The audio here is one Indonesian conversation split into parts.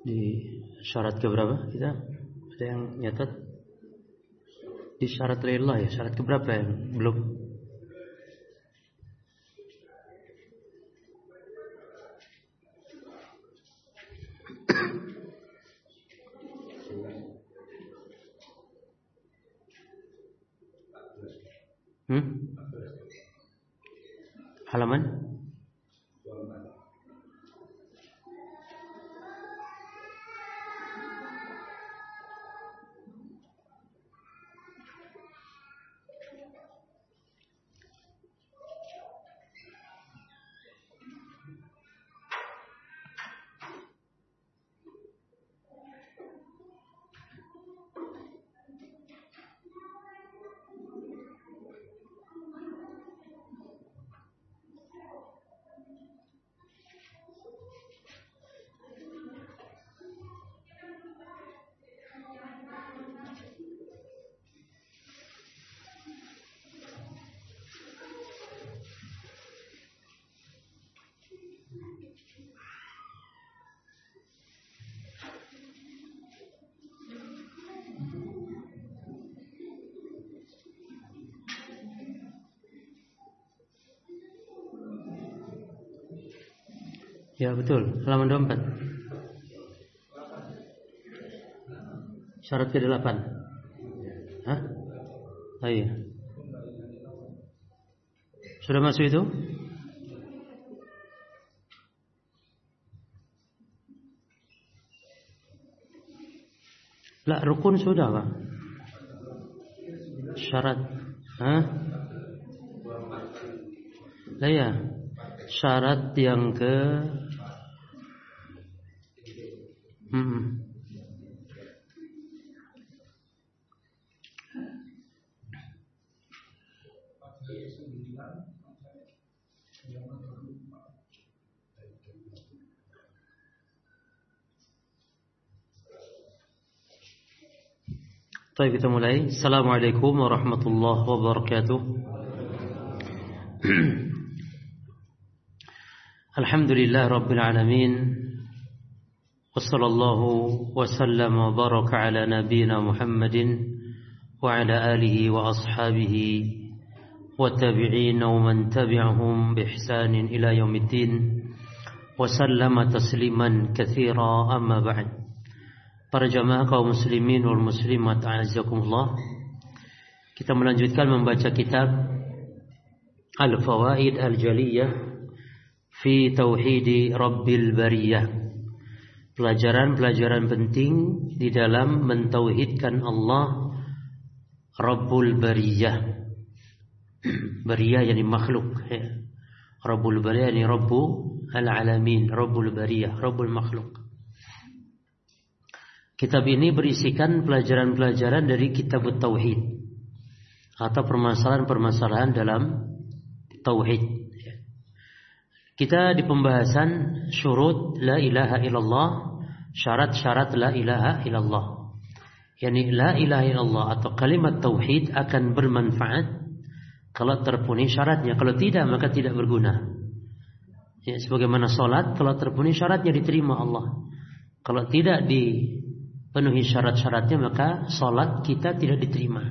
Di syarat keberapa kita? Ada yang nyatat? Di syarat lillah ya, syarat keberapa yang belum? Ya betul, halaman 24. Syarat ke-8. Hah? Oh, iya. Sudah masuk itu? Lah, rukun sudah, Pak. Syarat. Hah? Lah ya. Syarat yang ke Baik kita mulai. Assalamualaikum warahmatullahi wabarakatuh. Alhamdulillah rabbil alamin. وصلى الله وسلم وبارك على نبينا محمد وعلى آله وأصحابه والتابعين ومن تبعهم بإحسان إلى يوم الدين وسلم تسليما كثيرا أما بعد Para jamaah kaum muslimin wal muslimat a'azzakumullah Kita melanjutkan membaca kitab Al-Fawaid Al-Jaliyah Fi Tauhidi Rabbil Bariyah pelajaran-pelajaran penting di dalam mentauhidkan Allah Rabbul Bariyah. Bariyah yani makhluk. Ya. Rabbul Bariyah yani Rabbu al-alamin, Rabbul Bariyah, Rabbul makhluk. Kitab ini berisikan pelajaran-pelajaran dari kitab Tauhid atau permasalahan-permasalahan dalam tauhid. Kita di pembahasan syurut la ilaha illallah syarat-syarat la ilaha illallah. Yani la ilaha illallah atau kalimat tauhid akan bermanfaat kalau terpenuhi syaratnya. Kalau tidak maka tidak berguna. Ya, sebagaimana solat kalau terpenuhi syaratnya diterima Allah. Kalau tidak dipenuhi syarat-syaratnya maka solat kita tidak diterima.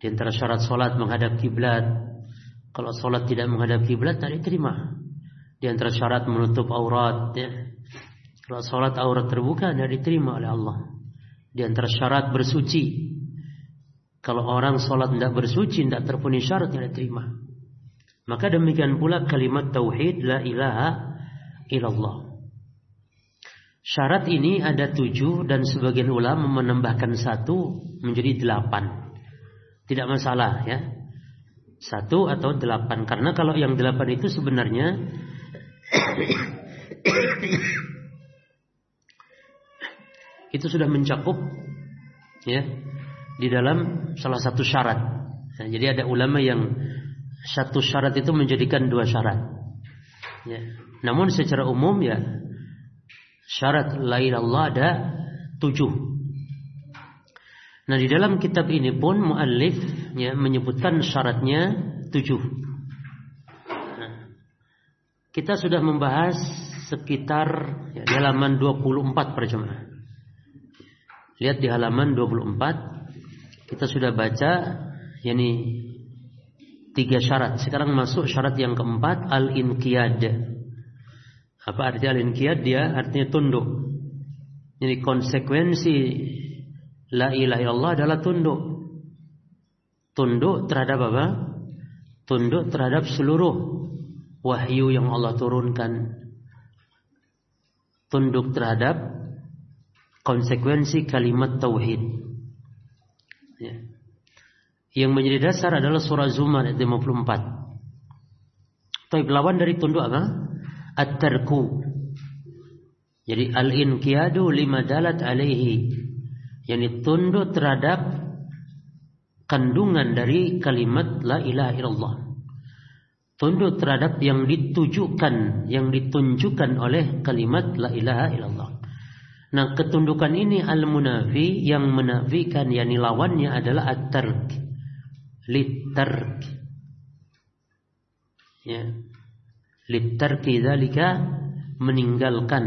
Di antara syarat solat menghadap kiblat. Kalau solat tidak menghadap kiblat tidak diterima. Di antara syarat menutup aurat ya. Kalau sholat aurat terbuka tidak diterima oleh Allah. Di antara syarat bersuci. Kalau orang sholat tidak bersuci, tidak terpenuhi syarat tidak diterima. Maka demikian pula kalimat tauhid la ilaha illallah. Syarat ini ada tujuh dan sebagian ulama menambahkan satu menjadi delapan. Tidak masalah ya. Satu atau delapan. Karena kalau yang delapan itu sebenarnya itu sudah mencakup ya di dalam salah satu syarat. Nah, jadi ada ulama yang satu syarat itu menjadikan dua syarat. Ya. Namun secara umum ya syarat lain Allah ada tujuh. Nah di dalam kitab ini pun muallif ya, menyebutkan syaratnya tujuh. Nah, kita sudah membahas sekitar ya, di halaman 24 perjemaah. Lihat di halaman 24 kita sudah baca yakni tiga syarat. Sekarang masuk syarat yang keempat al-inqiyad. Apa arti al-inqiyad? Dia artinya tunduk. Jadi konsekuensi la ilaha illallah adalah tunduk. Tunduk terhadap apa? Tunduk terhadap seluruh wahyu yang Allah turunkan. Tunduk terhadap konsekuensi kalimat tauhid. Ya. Yang menjadi dasar adalah surah Zumar ayat 54. Tapi lawan dari tunduk apa? At-tarku. Jadi al-inqiyadu lima dalat alaihi. Yani tunduk terhadap kandungan dari kalimat la ilaha illallah. Tunduk terhadap yang ditujukan, yang ditunjukkan oleh kalimat la ilaha illallah. Nah, ketundukan ini al-munafi yang menafikan yakni lawannya adalah at-tark. Litark ya. Litarki dzalika meninggalkan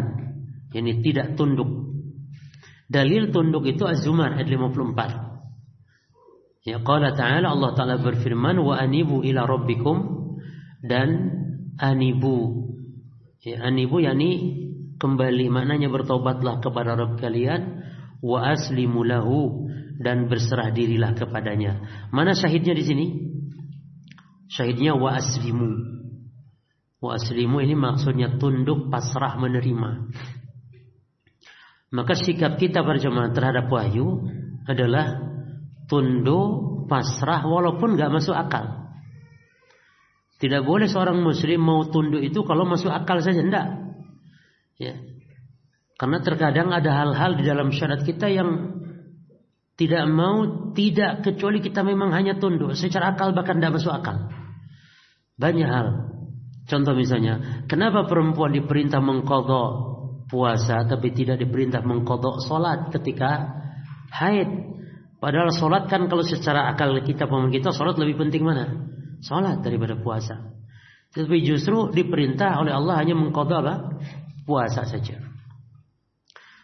yakni tidak tunduk. Dalil tunduk itu Az-Zumar ayat 54 ya qala ta'ala Allah taala berfirman wa anibu ila rabbikum dan anibu. Ya anibu yakni kembali maknanya bertobatlah kepada Rabb kalian wa aslimu lahu dan berserah dirilah kepadanya. Mana syahidnya di sini? Syahidnya wa aslimu. Wa aslimu ini maksudnya tunduk, pasrah, menerima. Maka sikap kita berjemaah terhadap wahyu adalah tunduk, pasrah, walaupun nggak masuk akal. Tidak boleh seorang muslim mau tunduk itu kalau masuk akal saja, enggak. Ya. Karena terkadang ada hal-hal di dalam syariat kita yang tidak mau, tidak kecuali kita memang hanya tunduk. Secara akal bahkan tidak masuk akal. Banyak hal. Contoh misalnya, kenapa perempuan diperintah mengkodok puasa tapi tidak diperintah mengkodok sholat ketika haid? Padahal sholat kan kalau secara akal kita pemahaman kita sholat lebih penting mana? Sholat daripada puasa. Tapi justru diperintah oleh Allah hanya mengkodok apa? Puasa saja.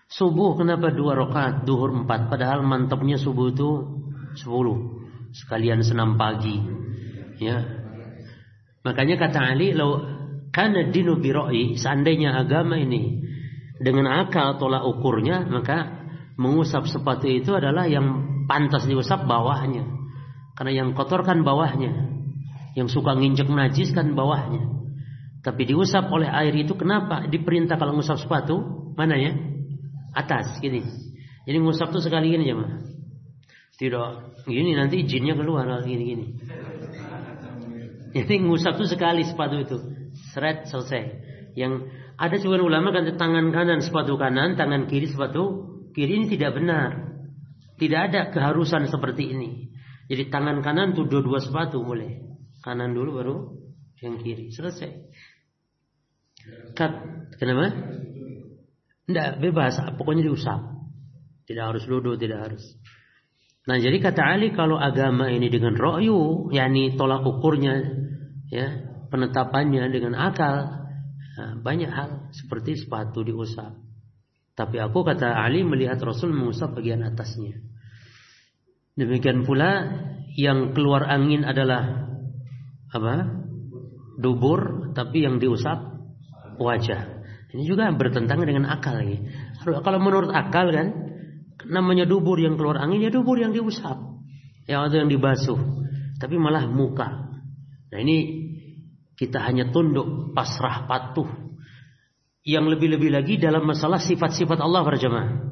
Subuh kenapa dua rakaat, duhur empat, padahal mantapnya subuh itu sepuluh. Sekalian senam pagi. Ya. Makanya kata Ali, "Lau kana dinu biroi, seandainya agama ini dengan akal tolak ukurnya, maka mengusap sepatu itu adalah yang pantas diusap bawahnya. Karena yang kotor kan bawahnya. Yang suka nginjek najis kan bawahnya. Tapi diusap oleh air itu kenapa? Diperintah kalau ngusap sepatu, mana ya? atas gini. Jadi ngusap tuh sekali gini mah. Tidak gini nanti jinnya keluar gini gini. Jadi ngusap tuh sekali sepatu itu. Seret selesai. Yang ada juga ulama kan tangan kanan sepatu kanan, tangan kiri sepatu kiri ini tidak benar. Tidak ada keharusan seperti ini. Jadi tangan kanan tuh dua-dua sepatu boleh. Kanan dulu baru yang kiri. Selesai. Kat, kenapa? Tidak bebas, pokoknya diusap. Tidak harus duduk, tidak harus. Nah jadi kata Ali kalau agama ini dengan ro'yu, yakni tolak ukurnya, ya penetapannya dengan akal, nah, banyak hal seperti sepatu diusap. Tapi aku kata Ali melihat Rasul mengusap bagian atasnya. Demikian pula yang keluar angin adalah apa? Dubur, tapi yang diusap wajah. Ini juga bertentangan dengan akal lagi. Kalau menurut akal kan, namanya dubur yang keluar angin ya dubur yang diusap, ya atau yang dibasuh. Tapi malah muka. Nah ini kita hanya tunduk, pasrah, patuh. Yang lebih-lebih lagi dalam masalah sifat-sifat Allah berjamaah.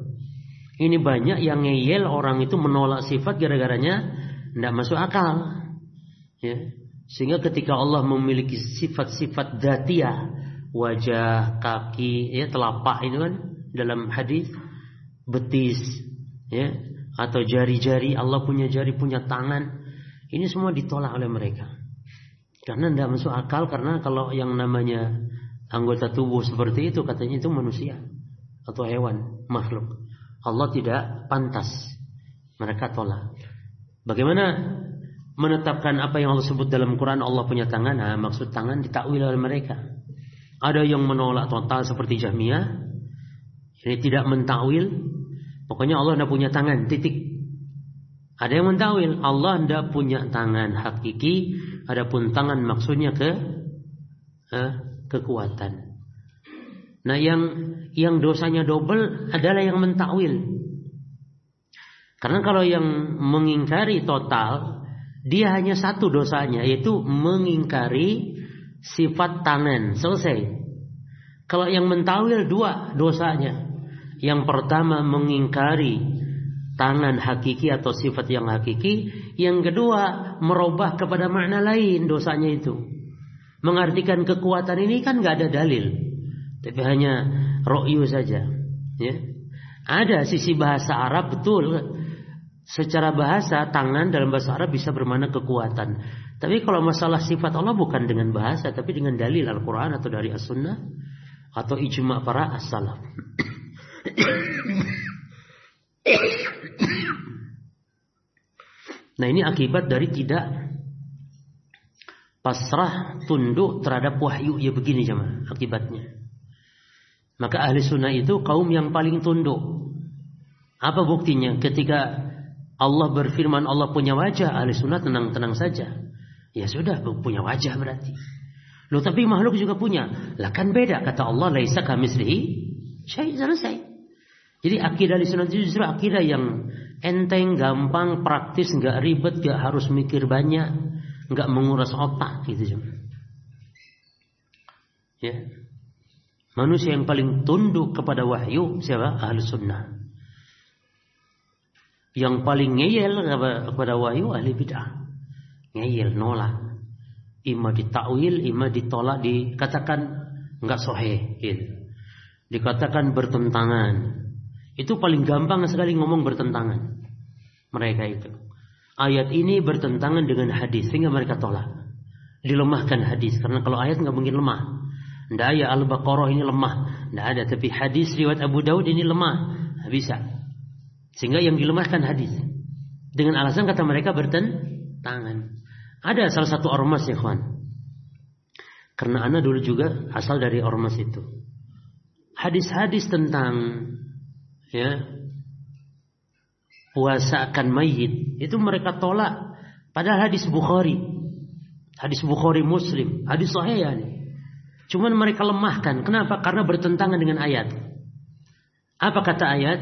Ini banyak yang ngeyel orang itu menolak sifat gara-garanya tidak masuk akal. Ya. Sehingga ketika Allah memiliki sifat-sifat datiah wajah, kaki, ya telapak itu kan dalam hadis. Betis, ya atau jari-jari Allah punya jari punya tangan. Ini semua ditolak oleh mereka. Karena tidak masuk akal karena kalau yang namanya anggota tubuh seperti itu katanya itu manusia atau hewan makhluk. Allah tidak pantas mereka tolak. Bagaimana menetapkan apa yang Allah sebut dalam Quran? Allah punya tangan. Nah, maksud tangan ditakwil oleh mereka ada yang menolak total seperti Jahmiyah, Ini tidak mentakwil. Pokoknya Allah tidak punya tangan, titik. Ada yang mentawil, Allah tidak punya tangan hakiki, adapun tangan maksudnya ke eh, kekuatan. Nah yang yang dosanya double adalah yang mentakwil. Karena kalau yang mengingkari total, dia hanya satu dosanya, yaitu mengingkari sifat tangan. Selesai. Kalau yang mentawil dua dosanya. Yang pertama mengingkari tangan hakiki atau sifat yang hakiki. Yang kedua merubah kepada makna lain dosanya itu. Mengartikan kekuatan ini kan nggak ada dalil. Tapi hanya ro'yu saja. Ya. Ada sisi bahasa Arab betul. Secara bahasa tangan dalam bahasa Arab bisa bermakna kekuatan. Tapi kalau masalah sifat Allah bukan dengan bahasa tapi dengan dalil Al-Quran atau dari As-Sunnah atau ijma para as-salaf. Nah ini akibat dari tidak pasrah tunduk terhadap wahyu ya begini jemaah akibatnya. Maka ahli sunnah itu kaum yang paling tunduk. Apa buktinya? Ketika Allah berfirman Allah punya wajah, ahli sunnah tenang-tenang saja. Ya sudah punya wajah berarti. Loh tapi makhluk juga punya. Lah kan beda kata Allah laisa kamislihi syai selesai. Jadi akidah di sunnah itu justru akidah yang enteng, gampang, praktis, nggak ribet, nggak harus mikir banyak, nggak menguras otak gitu Ya. Manusia yang paling tunduk kepada wahyu siapa? Ahli sunnah. Yang paling ngeyel kepada wahyu ahli bid'ah. Ngeyel, nolak. Ima ditakwil, ima ditolak, dikatakan nggak sohe. Gitu. Dikatakan bertentangan. Itu paling gampang sekali ngomong bertentangan. Mereka itu. Ayat ini bertentangan dengan hadis sehingga mereka tolak. Dilemahkan hadis karena kalau ayat nggak mungkin lemah. Tidak ayat Al-Baqarah ini lemah. Tidak ada. Tapi hadis riwayat Abu Daud ini lemah. Bisa. Sehingga yang dilemahkan hadis. Dengan alasan kata mereka bertentangan. Ada salah satu ormas ya kawan. Karena anak dulu juga asal dari ormas itu. Hadis-hadis tentang ya puasa akan mayit itu mereka tolak padahal hadis Bukhari hadis Bukhari Muslim hadis sahih ya cuman mereka lemahkan kenapa karena bertentangan dengan ayat apa kata ayat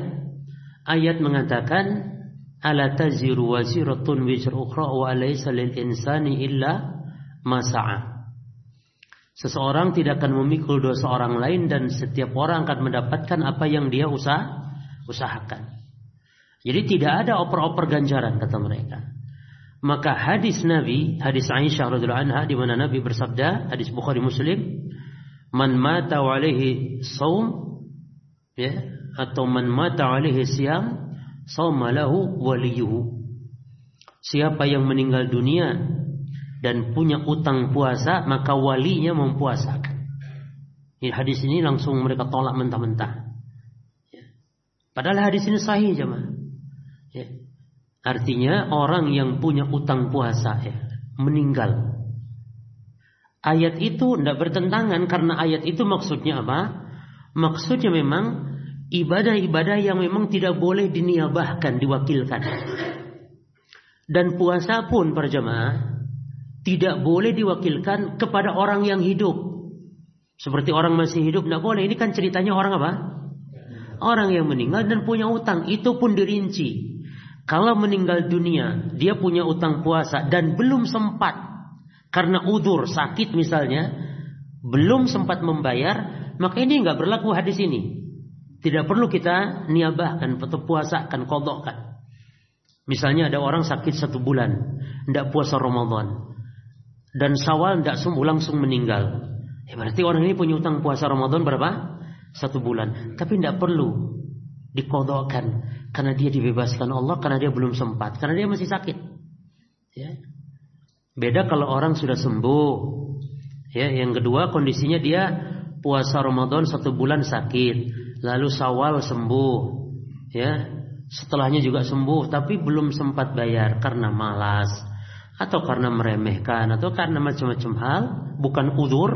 ayat mengatakan ala taziru waziratun wizra ukhra wa laysa lil insani illa ma Seseorang tidak akan memikul dosa orang lain dan setiap orang akan mendapatkan apa yang dia usah usahakan. Jadi tidak ada oper-oper ganjaran kata mereka. Maka hadis Nabi, hadis Aisyah radhiyallahu anha di mana Nabi bersabda, hadis Bukhari Muslim, "Man mata alaihi saum" ya, atau "Man mata alaihi siyam, sauma lahu waliyuhu." Siapa yang meninggal dunia dan punya utang puasa, maka walinya mempuasakan. Ini hadis ini langsung mereka tolak mentah-mentah. Padahal hadis ini sahih jemaah. Ya. Artinya orang yang punya utang puasa ya, meninggal. Ayat itu tidak bertentangan karena ayat itu maksudnya apa? Maksudnya memang ibadah-ibadah yang memang tidak boleh diniabahkan, diwakilkan. Dan puasa pun para jemaah tidak boleh diwakilkan kepada orang yang hidup. Seperti orang masih hidup tidak boleh. Ini kan ceritanya orang apa? Orang yang meninggal dan punya utang itu pun dirinci. Kalau meninggal dunia, dia punya utang puasa dan belum sempat karena udur sakit misalnya, belum sempat membayar, maka ini nggak berlaku hadis ini. Tidak perlu kita niabahkan atau puasakan, kodokkan. Misalnya ada orang sakit satu bulan, tidak puasa Ramadan, dan sawal tidak sembuh langsung meninggal. Ya berarti orang ini punya utang puasa Ramadan berapa? satu bulan. Tapi tidak perlu dikodokkan karena dia dibebaskan Allah karena dia belum sempat karena dia masih sakit. Ya. Beda kalau orang sudah sembuh. Ya, yang kedua kondisinya dia puasa Ramadan satu bulan sakit, lalu Sawal sembuh. Ya, setelahnya juga sembuh tapi belum sempat bayar karena malas atau karena meremehkan atau karena macam-macam hal, bukan udur,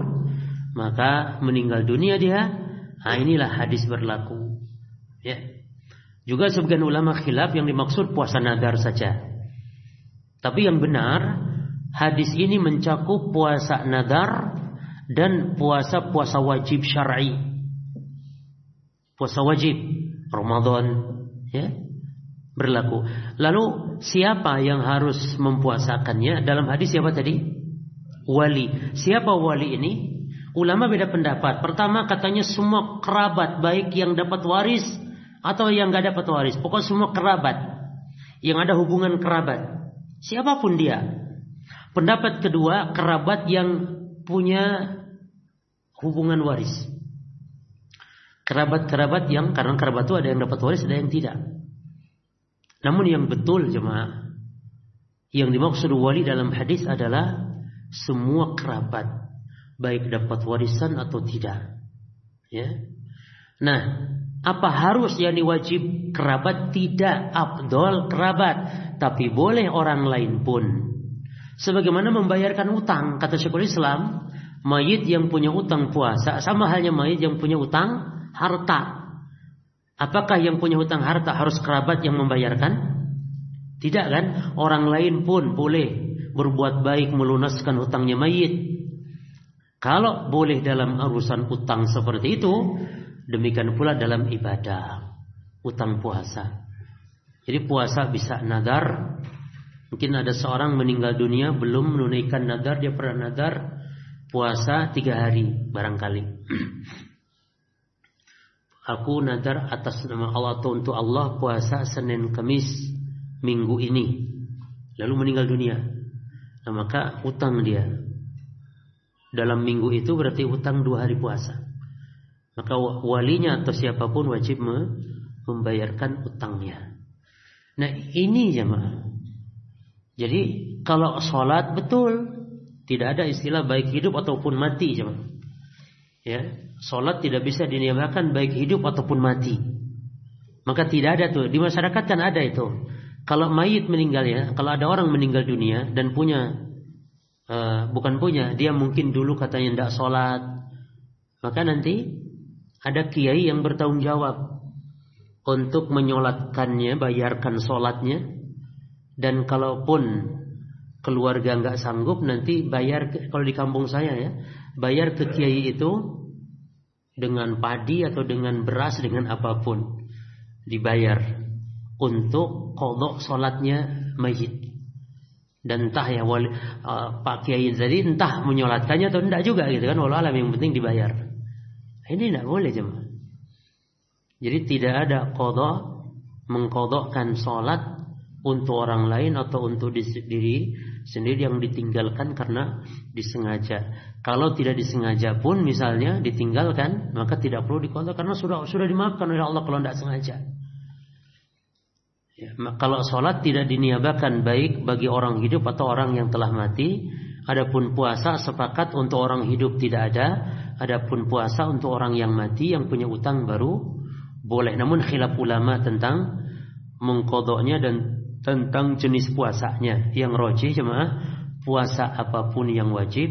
maka meninggal dunia dia Nah inilah hadis berlaku. Ya. Juga sebagian ulama khilaf yang dimaksud puasa nadar saja. Tapi yang benar, hadis ini mencakup puasa nadar dan puasa-puasa wajib syar'i. Puasa wajib Ramadan, ya berlaku. Lalu siapa yang harus mempuasakannya? Dalam hadis siapa tadi? Wali. Siapa wali ini? Ulama beda pendapat. Pertama katanya semua kerabat baik yang dapat waris atau yang nggak dapat waris. Pokoknya semua kerabat yang ada hubungan kerabat. Siapa pun dia. Pendapat kedua kerabat yang punya hubungan waris. Kerabat-kerabat yang karena kerabat itu ada yang dapat waris ada yang tidak. Namun yang betul jemaah yang dimaksud wali dalam hadis adalah semua kerabat baik dapat warisan atau tidak. Ya. Nah, apa harus yang diwajib kerabat tidak abdol kerabat, tapi boleh orang lain pun. Sebagaimana membayarkan utang, kata Syekhul Islam, mayit yang punya utang puasa sama halnya mayit yang punya utang harta. Apakah yang punya hutang harta harus kerabat yang membayarkan? Tidak kan? Orang lain pun boleh berbuat baik melunaskan hutangnya mayit. Kalau boleh dalam urusan utang seperti itu, demikian pula dalam ibadah, utang puasa. Jadi puasa bisa nadar. Mungkin ada seorang meninggal dunia belum menunaikan nadar, dia pernah nadar puasa tiga hari barangkali. Aku nadar atas nama Allah atau untuk Allah puasa Senin Kamis minggu ini. Lalu meninggal dunia. Nah, maka utang dia. Dalam minggu itu berarti utang dua hari puasa. Maka walinya atau siapa pun wajib membayarkan utangnya. Nah ini jemaah. Jadi kalau sholat betul tidak ada istilah baik hidup ataupun mati jemaah. Ya, Sholat tidak bisa diniamakan baik hidup ataupun mati. Maka tidak ada tuh. Di masyarakat kan ada itu. Kalau mayit meninggal ya, kalau ada orang meninggal dunia dan punya, uh, bukan punya, dia mungkin dulu katanya tidak sholat. Maka nanti ada kiai yang bertanggung jawab untuk menyolatkannya, bayarkan sholatnya. Dan kalaupun keluarga nggak sanggup, nanti bayar, kalau di kampung saya ya, bayar ke kiai itu dengan padi atau dengan beras dengan apa pun dibayar untuk kodok sholatnya mayit. Dan entah ya wali, uh, Pak Kiai jadi entah menyolatkannya atau tidak juga gitu kan walau alam yang penting dibayar. Ini tidak boleh jemaah. Jadi tidak ada kodok mengkodokkan sholat untuk orang lain atau untuk diri sendiri yang ditinggalkan karena disengaja. Kalau tidak disengaja pun misalnya ditinggalkan, maka tidak perlu dikontrol karena sudah sudah dimaafkan oleh Allah kalau tidak sengaja. Ya, kalau sholat tidak diniabakan baik bagi orang hidup atau orang yang telah mati, adapun puasa sepakat untuk orang hidup tidak ada, adapun puasa untuk orang yang mati yang punya utang baru boleh. Namun khilaf ulama tentang mengkodoknya dan tentang jenis puasanya. Yang roji jemaah puasa apa pun yang wajib.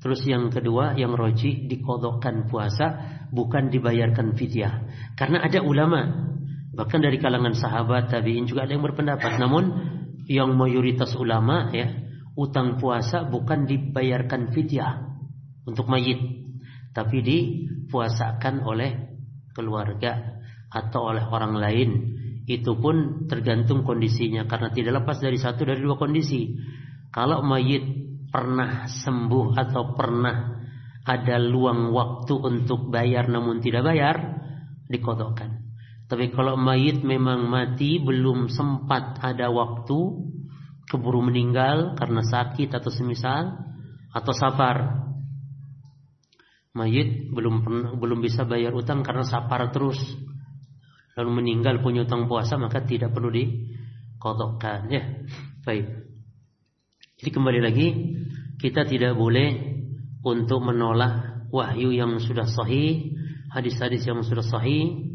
Terus yang kedua yang roji dikodokkan puasa bukan dibayarkan fidyah. Karena ada ulama bahkan dari kalangan sahabat tabiin juga ada yang berpendapat. Namun yang mayoritas ulama ya utang puasa bukan dibayarkan fidyah untuk mayit, tapi dipuasakan oleh keluarga atau oleh orang lain itu pun tergantung kondisinya karena tidak lepas dari satu dari dua kondisi. Kalau mayit pernah sembuh atau pernah ada luang waktu untuk bayar namun tidak bayar, dikodokkan. Tapi kalau mayit memang mati belum sempat ada waktu, keburu meninggal karena sakit atau semisal atau safar. Mayit belum belum bisa bayar utang karena safar terus lalu meninggal punya utang puasa maka tidak perlu dikodokkan ya. Baik. Jadi kembali lagi kita tidak boleh untuk menolak wahyu yang sudah sahih hadis-hadis yang sudah sahih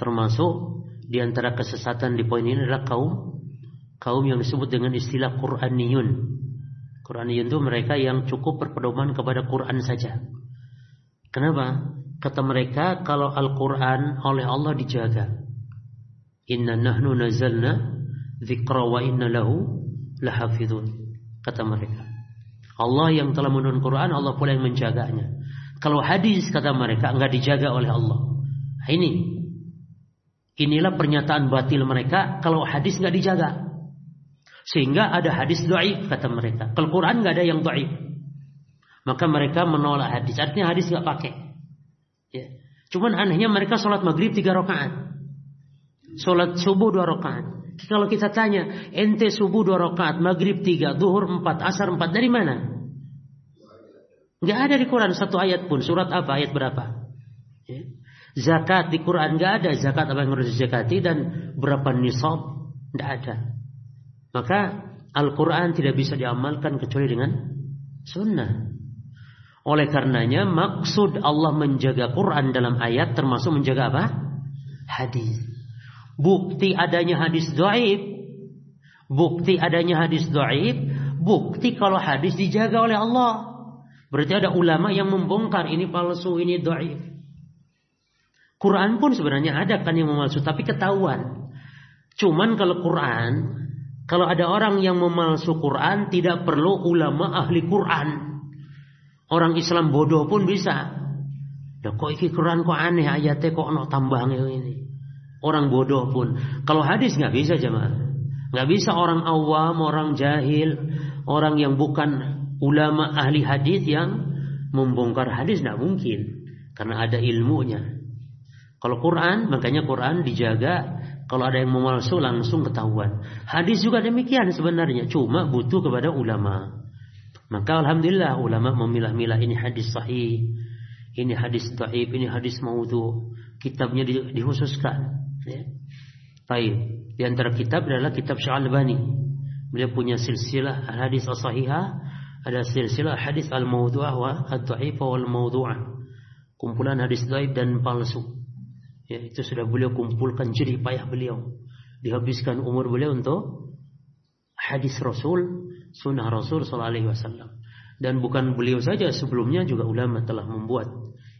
termasuk di antara kesesatan di poin ini adalah kaum kaum yang disebut dengan istilah Quraniyun. Quraniyun itu mereka yang cukup berpedoman kepada Quran saja. Kenapa kata mereka kalau Al-Quran oleh Allah dijaga Inna nahnu nazalna dzikra wa inna lahu lahafidun. Kata mereka. Allah yang telah menurunkan Quran, Allah pula yang menjaganya. Kalau hadis kata mereka enggak dijaga oleh Allah. Nah, ini inilah pernyataan batil mereka kalau hadis enggak dijaga. Sehingga ada hadis dhaif kata mereka. Kalau Quran enggak ada yang dhaif. Maka mereka menolak hadis. Artinya hadis enggak pakai. Ya. Cuman anehnya mereka sholat maghrib tiga rakaat. Sholat subuh dua rakaat. Kalau kita tanya, ente subuh dua rakaat, maghrib tiga, duhur empat, asar empat, dari mana? Nggak ada di Quran satu ayat pun. Surat apa? Ayat berapa? Ya. Zakat di Quran nggak ada. Zakat apa yang harus dizakati dan berapa nisab? Nggak ada. Maka Al-Quran tidak bisa diamalkan kecuali dengan sunnah. Oleh karenanya maksud Allah menjaga Quran dalam ayat termasuk menjaga apa? Hadis. Bukti adanya hadis doaib. Bukti adanya hadis doaib. Bukti kalau hadis dijaga oleh Allah. Berarti ada ulama yang membongkar ini palsu, ini dhaif. Quran pun sebenarnya ada kan yang memalsu, tapi ketahuan. Cuman kalau Quran, kalau ada orang yang memalsu Quran, tidak perlu ulama ahli Quran. Orang Islam bodoh pun bisa. Ya kok iki Quran kok aneh ayatnya kok ono tambang ini. Orang bodoh pun. Kalau hadis nggak bisa jemaah. Nggak bisa orang awam, orang jahil, orang yang bukan ulama ahli hadis yang membongkar hadis tidak mungkin karena ada ilmunya. Kalau Quran, makanya Quran dijaga. Kalau ada yang memalsu langsung ketahuan. Hadis juga demikian sebenarnya, cuma butuh kepada ulama. Maka alhamdulillah ulama memilah-milah ini hadis sahih, ini hadis dhaif, ini hadis maudhu. Kitabnya di, dikhususkan. Ya. Di antara kitab adalah kitab Syalbani. Beliau punya silsilah hadis as-sahihah ada silsilah hadis al-mawdu'ah wa ad-dha'ifah wal mawdu'ah. Kumpulan hadis dhaif dan palsu. Ya, itu sudah beliau kumpulkan jerih payah beliau. Dihabiskan umur beliau untuk hadis Rasul, sunnah Rasul sallallahu wasallam. Dan bukan beliau saja, sebelumnya juga ulama telah membuat.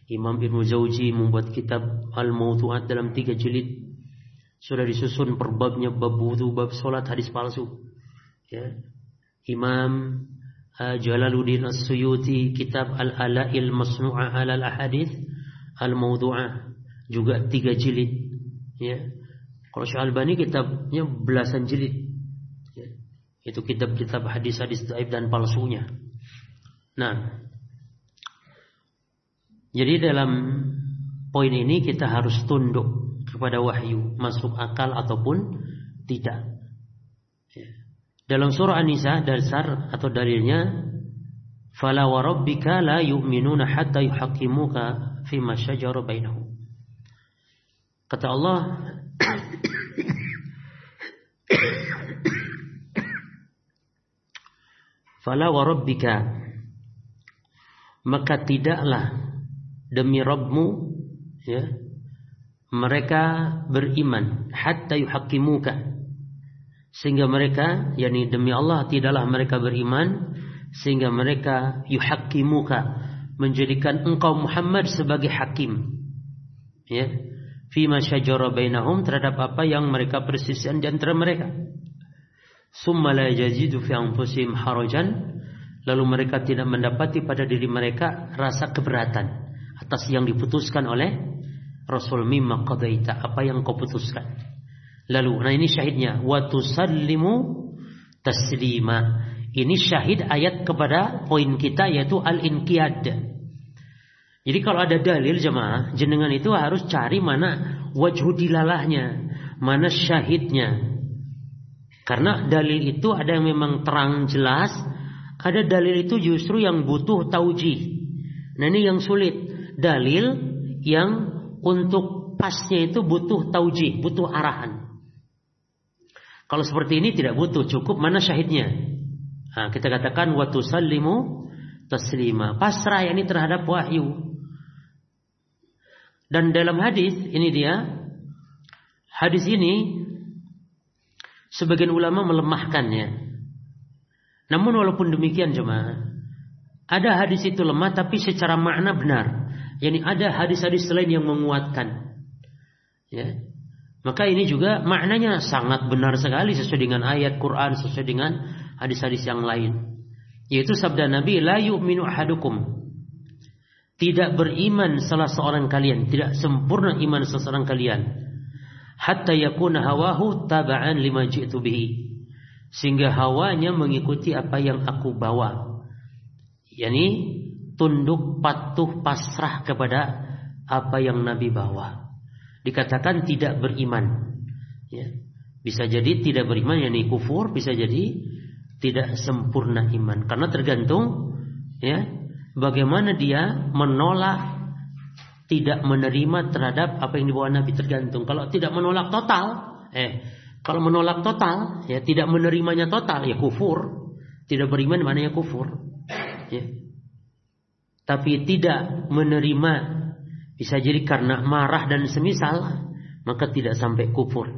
Imam Ibnu Jauzi membuat kitab Al-Mawdu'at dalam tiga jilid. Sudah disusun per babnya bab wudu, bab salat, hadis palsu. Ya. Imam Eh, Jalaluddin As-Suyuti kitab Al-Alail Masnu'ah Alal Ahadith Al-Mawdu'ah juga tiga jilid ya. Kalau Syalbani kitabnya belasan jilid. Itu kitab-kitab hadis-hadis daib dan palsunya. Nah Jadi dalam poin ini kita harus tunduk kepada wahyu Masuk akal ataupun tidak. Dalam surah An-Nisa dasar atau dalilnya Fala wa rabbika la yu'minuna hatta yuhaqqimuka fima syajara bainahum. Kata Allah Fala wa rabbika. Maka tidaklah demi Rabbmu ya mereka beriman hatta yuhaqqimuka. Sehingga mereka yakni demi Allah tidaklah mereka beriman sehingga mereka yuhaqqimuka. Menjadikan engkau Muhammad sebagai hakim ya. Fima syajara bainahum terhadap apa yang mereka persisian di antara mereka summa la yajidu fi anfusihim lalu mereka tidak mendapati pada diri mereka rasa keberatan atas yang diputuskan oleh Rasul mimma qadaita apa yang kau putuskan Lalu, nah ini syahidnya. Wa tusallimu taslima. Ini syahid ayat kepada poin kita yaitu al-inqiyad. Jadi kalau ada dalil jemaah, jenengan itu harus cari mana wajhu dilalahnya, mana syahidnya. Karena dalil itu ada yang memang terang jelas, ada dalil itu justru yang butuh taujih. Nah ini yang sulit. Dalil yang untuk pasnya itu butuh taujih, butuh arahan. Kalau seperti ini tidak butuh, cukup mana syahidnya. Nah, kita katakan wa tusallimu taslima. Pasrah ini terhadap wahyu. Dan dalam hadis ini dia hadis ini sebagian ulama melemahkannya. Namun walaupun demikian jemaah, ada hadis itu lemah tapi secara makna benar. Yani ada hadis-hadis lain yang menguatkan. Ya. Maka ini juga maknanya sangat benar sekali sesuai dengan ayat Quran, sesuai dengan hadis-hadis yang lain. Yaitu sabda Nabi, la yu'minu ahadukum. Tidak beriman salah seorang kalian, tidak sempurna iman seseorang kalian. Hatta yakuna hawahu taba'an lima ji'tu bihi. Sehingga hawanya mengikuti apa yang aku bawa. Yani tunduk patuh pasrah kepada apa yang Nabi bawa dikatakan tidak beriman. Ya. Bisa jadi tidak beriman yakni kufur, bisa jadi tidak sempurna iman karena tergantung ya bagaimana dia menolak tidak menerima terhadap apa yang dibawa Nabi tergantung. Kalau tidak menolak total, eh kalau menolak total ya tidak menerimanya total ya kufur. Tidak beriman maknanya kufur. Ya. Tapi tidak menerima bisa jadi karena marah dan semisal, maka tidak sampai kufur.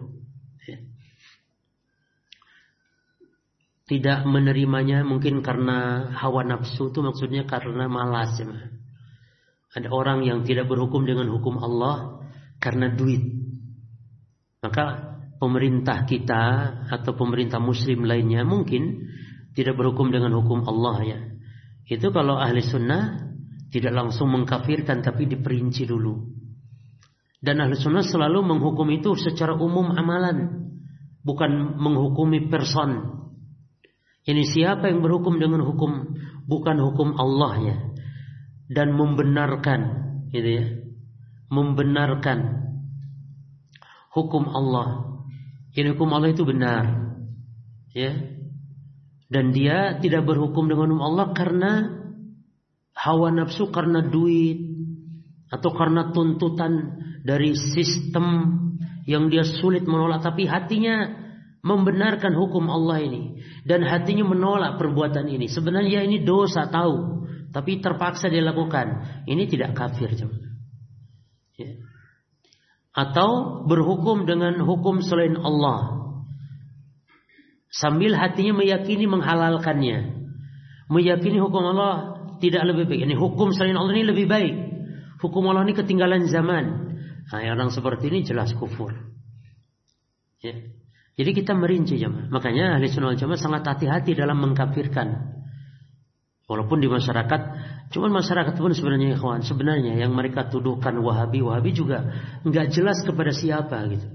Ya. Tidak menerimanya mungkin karena hawa nafsu itu maksudnya karena malas. Ya. Ada orang yang tidak berhukum dengan hukum Allah karena duit. Maka pemerintah kita atau pemerintah muslim lainnya mungkin tidak berhukum dengan hukum Allah ya. Itu kalau ahli sunnah tidak langsung mengkafirkan tapi diperinci dulu. Dan ahli sunnah selalu menghukum itu secara umum amalan. Bukan menghukumi person. Ini siapa yang berhukum dengan hukum bukan hukum Allah ya. Dan membenarkan gitu ya. Membenarkan hukum Allah. Ini hukum Allah itu benar. Ya. Dan dia tidak berhukum dengan hukum Allah karena hawa nafsu karena duit atau karena tuntutan dari sistem yang dia sulit menolak tapi hatinya membenarkan hukum Allah ini dan hatinya menolak perbuatan ini sebenarnya ini dosa tahu tapi terpaksa dilakukan ini tidak kafir ya. atau berhukum dengan hukum selain Allah sambil hatinya meyakini menghalalkannya meyakini hukum Allah tidak lebih baik. Ini hukum selain Allah ini lebih baik. Hukum Allah ini ketinggalan zaman. Nah, orang seperti ini jelas kufur. Ya. Jadi kita merinci jemaah. Makanya ahli sunnah jamaah sangat hati-hati dalam mengkafirkan. Walaupun di masyarakat, cuman masyarakat pun sebenarnya ikhwan, sebenarnya yang mereka tuduhkan Wahabi, Wahabi juga nggak jelas kepada siapa gitu.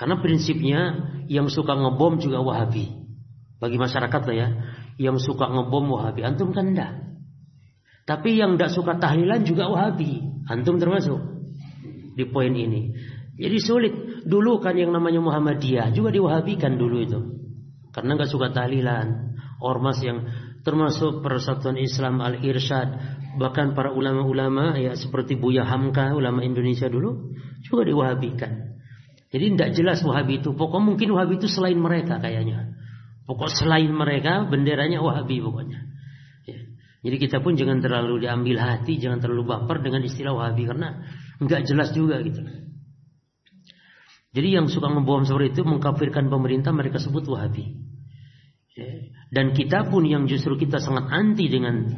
Karena prinsipnya yang suka ngebom juga Wahabi. Bagi masyarakat lah ya yang suka ngebom Wahabi. Antum kan enggak. Tapi yang enggak suka tahlilan juga Wahabi. Antum termasuk di poin ini. Jadi sulit. Dulu kan yang namanya Muhammadiyah juga diwahabikan dulu itu. Karena enggak suka tahlilan. Ormas yang termasuk Persatuan Islam Al-Irsyad. Bahkan para ulama-ulama ya seperti Buya Hamka, ulama Indonesia dulu juga diwahabikan. Jadi tidak jelas Wahabi itu. Pokok mungkin Wahabi itu selain mereka kayaknya. Pokok selain mereka benderanya Wahabi pokoknya. Ya. Jadi kita pun jangan terlalu diambil hati, jangan terlalu baper dengan istilah Wahabi karena nggak jelas juga gitu. Jadi yang suka ngebom seperti itu mengkafirkan pemerintah mereka sebut Wahabi. Ya. Dan kita pun yang justru kita sangat anti dengan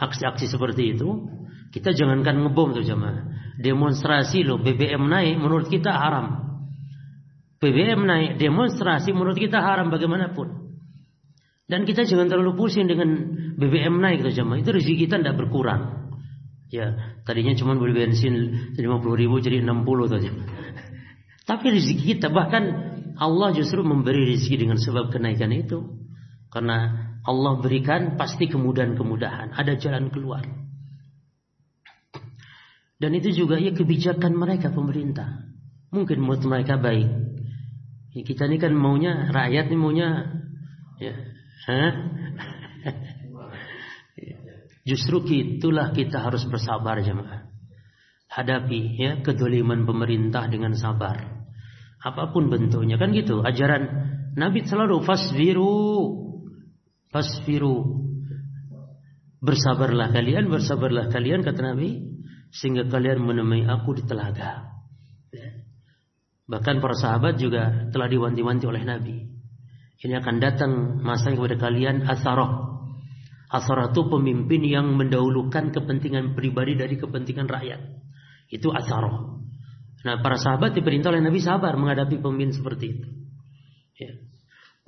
aksi-aksi seperti itu, kita jangankan ngebom tuh jemaah. Demonstrasi loh BBM naik menurut kita haram. BBM naik demonstrasi menurut kita haram bagaimanapun. Dan kita jangan terlalu pusing dengan BBM naik tuh jemaah. Itu rezeki kita tidak berkurang. Ya, tadinya cuma beli bensin 50 ribu jadi 60 tuh jemaah. Tapi rezeki kita bahkan Allah justru memberi rezeki dengan sebab kenaikan itu. Karena Allah berikan pasti kemudahan-kemudahan, ada jalan keluar. Dan itu juga ya kebijakan mereka pemerintah. Mungkin menurut mereka baik. Ya, kita ini kan maunya rakyat ini maunya ya Justru itulah kita harus bersabar jemaah. Hadapi ya kedoliman pemerintah dengan sabar. Apa pun bentuknya kan gitu. Ajaran Nabi selalu fasbiru fasbiru. Bersabarlah kalian, bersabarlah kalian kata Nabi sehingga kalian menemui aku di telaga. Bahkan para sahabat juga telah diwanti-wanti oleh Nabi. Ini akan datang masa kepada kalian asarah. Asarah itu pemimpin yang mendahulukan kepentingan pribadi dari kepentingan rakyat. Itu asarah. Nah, para sahabat diperintah oleh Nabi sabar menghadapi pemimpin seperti itu. Ya.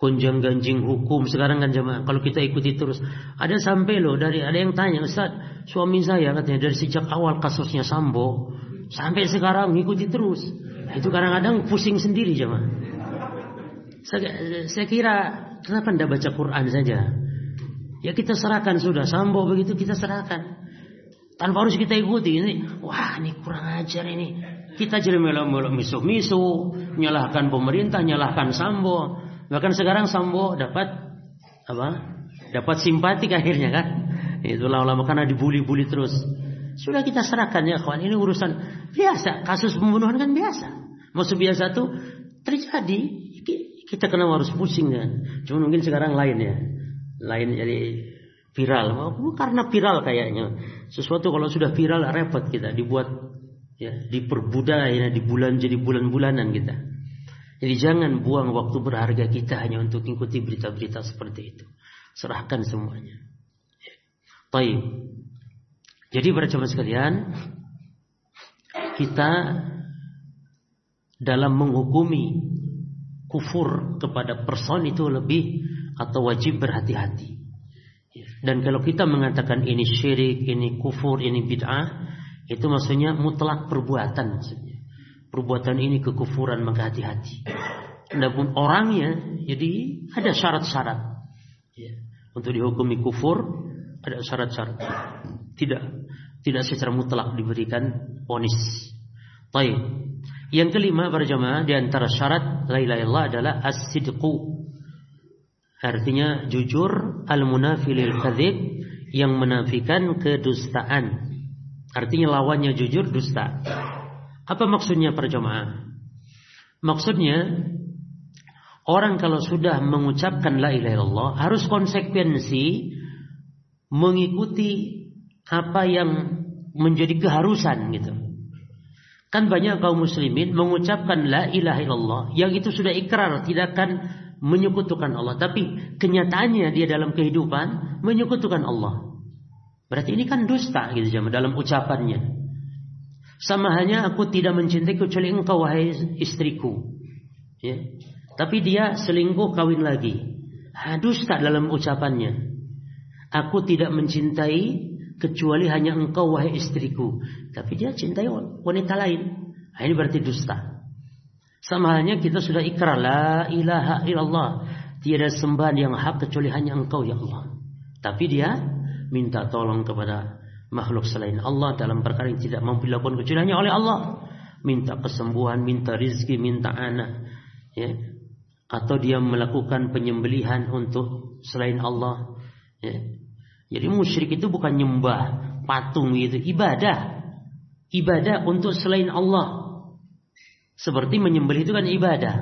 Kunjang ganjing hukum sekarang kan jemaah. Kalau kita ikuti terus, ada sampai loh dari ada yang tanya, Ustaz, suami saya katanya dari sejak awal kasusnya Sambo sampai sekarang ngikuti terus. Itu kadang-kadang pusing sendiri jemaah. Saya, saya kira kenapa tidak baca Quran saja? Ya kita serahkan sudah Sambo begitu kita serahkan. Tanpa harus kita ikuti ini. Wah ini kurang ajar ini. Kita jadi melok-melok misu-misu, nyalahkan pemerintah, nyalahkan Sambo. Bahkan sekarang Sambo dapat apa? Dapat simpatik akhirnya kan? Itulah ulama karena dibully-bully terus. Sudah kita serahkan ya kawan. Ini urusan biasa. Kasus pembunuhan kan biasa. Maksud biasa tuh terjadi. Kita kenapa harus pusing kan? Cuma mungkin sekarang lain ya. Lain jadi viral. Karena viral kayaknya. Sesuatu kalau sudah viral repot kita dibuat ya diperbudaya di bulan jadi bulan-bulanan kita. Jadi jangan buang waktu berharga kita hanya untuk ikuti berita-berita seperti itu. Serahkan semuanya. Baik. Jadi para jemaah sekalian, kita dalam menghukumi kufur kepada person itu lebih atau wajib berhati-hati. Dan kalau kita mengatakan ini syirik, ini kufur, ini bid'ah, itu maksudnya mutlak perbuatan maksudnya. Perbuatan ini kekufuran maka hati-hati. Adapun orangnya, jadi ada syarat-syarat. Ya. Untuk dihukumi kufur ada syarat-syarat. Tidak tidak secara mutlak diberikan ponis. Baik. Yang kelima para jemaah di antara syarat la ilaha illallah adalah as-sidqu. Artinya jujur al-munafilil kadzib yang menafikan kedustaan. Artinya lawannya jujur dusta. Apa maksudnya perjamaah? Maksudnya orang kalau sudah mengucapkan la ilaha illallah harus konsekuensi mengikuti apa yang menjadi keharusan gitu. Kan banyak kaum muslimin mengucapkan la ilaha illallah yang itu sudah ikrar tidak akan menyekutukan Allah, tapi kenyataannya dia dalam kehidupan menyekutukan Allah. Berarti ini kan dusta gitu dalam ucapannya. Sama hanya aku tidak mencintai kecuali engkau wahai istriku. Ya. Tapi dia selingkuh kawin lagi. Ha, dusta dalam ucapannya. Aku tidak mencintai kecuali hanya engkau wahai istriku. Tapi dia cintai wanita lain. Nah, ini berarti dusta. Sama halnya kita sudah ikrar la ilaha illallah. Tiada sembahan yang hak kecuali hanya engkau ya Allah. Tapi dia minta tolong kepada makhluk selain Allah dalam perkara yang tidak mampu dilakukan kecuali hanya oleh Allah. Minta kesembuhan, minta rizki, minta anak. Ya. Atau dia melakukan penyembelihan untuk selain Allah. Ya. Jadi musyrik itu bukan nyembah patung itu, ibadah. Ibadah untuk selain Allah. Seperti menyembelih itu kan ibadah.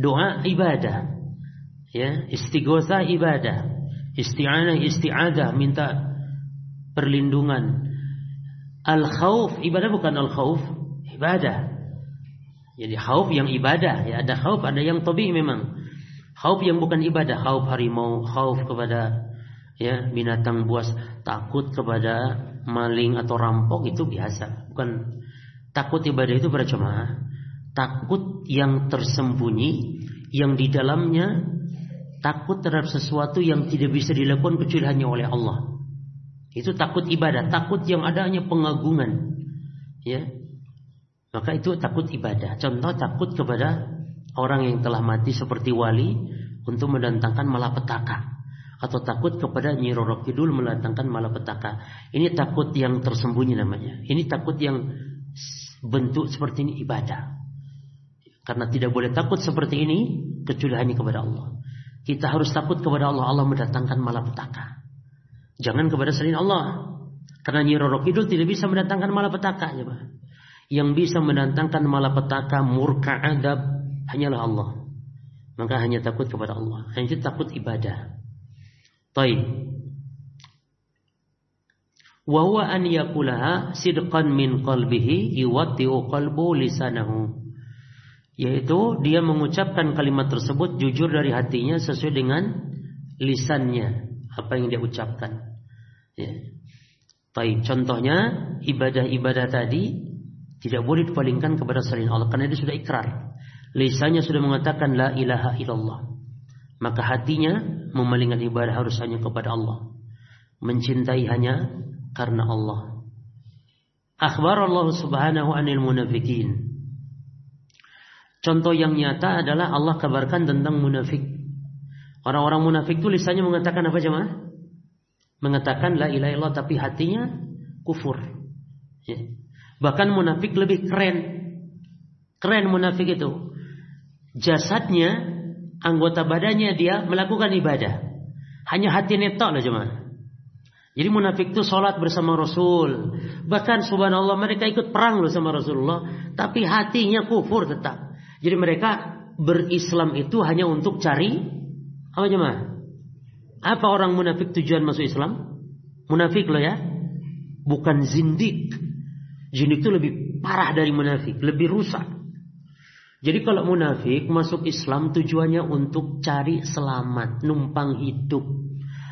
Doa ibadah. Ya, istighosa ibadah. Isti'anah, isti'adah, minta perlindungan. Al-khauf, ibadah bukan al-khauf, ibadah. Jadi khauf yang ibadah, ya ada khauf, ada yang tobi memang. Khauf yang bukan ibadah, khauf harimau, khauf kepada ya binatang buas, takut kepada maling atau rampok itu biasa. Bukan takut ibadah itu berjamaah. Takut yang tersembunyi, yang di dalamnya takut terhadap sesuatu yang tidak bisa dilakukan kecuali hanya oleh Allah. Itu takut ibadah, takut yang adanya pengagungan. Ya. Maka itu takut ibadah. Contoh takut kepada orang yang telah mati seperti wali untuk mendatangkan malapetaka atau takut kepada Nyi Roro Kidul mendatangkan malapetaka. Ini takut yang tersembunyi namanya. Ini takut yang bentuk seperti ini ibadah. Karena tidak boleh takut seperti ini kecuali hanya kepada Allah. Kita harus takut kepada Allah. Allah mendatangkan malapetaka. Jangan kepada selain Allah. Karena Nyi Roro Kidul tidak bisa mendatangkan malapetaka. Ya, Yang bisa mendatangkan malapetaka, murka, adab, hanyalah Allah. Maka hanya takut kepada Allah. Hanya takut ibadah. Taib. Wahuwa an yakulaha sidqan min qalbihi yuwatti'u qalbu lisanahu yaitu dia mengucapkan kalimat tersebut jujur dari hatinya sesuai dengan lisannya apa yang dia ucapkan. Ya. Baik, contohnya ibadah-ibadah tadi Tidak boleh dipalingkan kepada selain Allah karena dia sudah ikrar. Lisannya sudah mengatakan la ilaha illallah. Maka hatinya memalingkan ibadah harus hanya kepada Allah. Mencintai hanya karena Allah. Akhbar Allah subhanahu anil munafikin. Contoh yang nyata adalah Allah kabarkan tentang munafik. Orang-orang munafik itu lisannya mengatakan apa jemaah? Mengatakan la ilaha illallah tapi hatinya kufur. Ya. Bahkan munafik lebih keren. Keren munafik itu. Jasadnya, anggota badannya dia melakukan ibadah. Hanya hati netok lah jemaah. Jadi munafik itu sholat bersama Rasul. Bahkan subhanallah mereka ikut perang loh sama Rasulullah. Tapi hatinya kufur tetap. Jadi mereka berislam itu hanya untuk cari apa jemaah? Apa orang munafik tujuan masuk Islam? Munafik loh ya. Bukan zindik. Zindik itu lebih parah dari munafik. Lebih rusak. Jadi kalau munafik masuk Islam tujuannya untuk cari selamat. Numpang hidup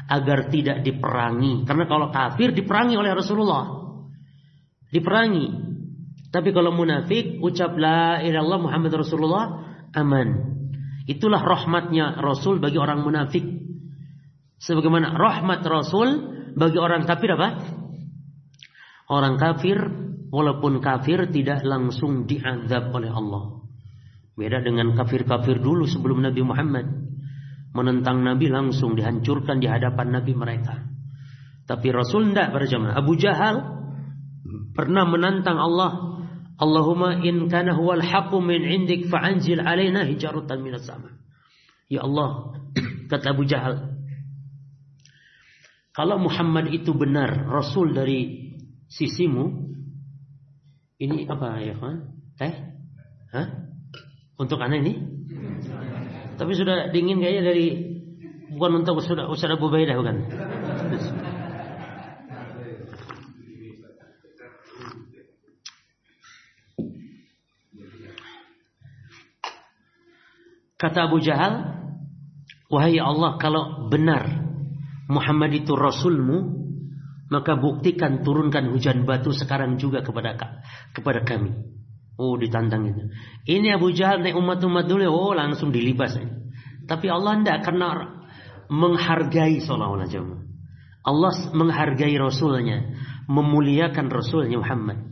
agar tidak diperangi. Karena kalau kafir diperangi oleh Rasulullah. Diperangi. Tapi kalau munafik ucap la ilallah Muhammad Rasulullah aman. Itulah rahmatnya Rasul bagi orang munafik. Sebagaimana rahmat Rasul bagi orang kafir apa? Orang kafir walaupun kafir tidak langsung diazab oleh Allah. Beda dengan kafir-kafir dulu sebelum Nabi Muhammad menentang Nabi langsung dihancurkan di hadapan Nabi mereka. Tapi Rasul tidak berjamaah. Abu Jahal pernah menantang Allah. Allahumma in kana huwal haqqu min indik fa'anzil alaina hijaratan minas sama. Ya Allah, kata Abu Jahal. Kalau Muhammad itu benar Rasul dari sisimu, ini apa ya kan? Teh? Hah? Untuk anak ini? Tapi sudah dingin kayaknya dari bukan untuk sudah Ustaz Abu Baidah bukan? Kata Abu Jahal, Wahai Allah, kalau benar Muhammad itu Rasulmu, maka buktikan turunkan hujan batu sekarang juga kepada kepada kami. Oh ditantang itu. Ini Abu Jahal naik umat-umat dulu, oh langsung dilibas. Tapi Allah tidak karena menghargai seolah-olah jemaah. Allah menghargai Rasulnya, memuliakan Rasulnya Muhammad.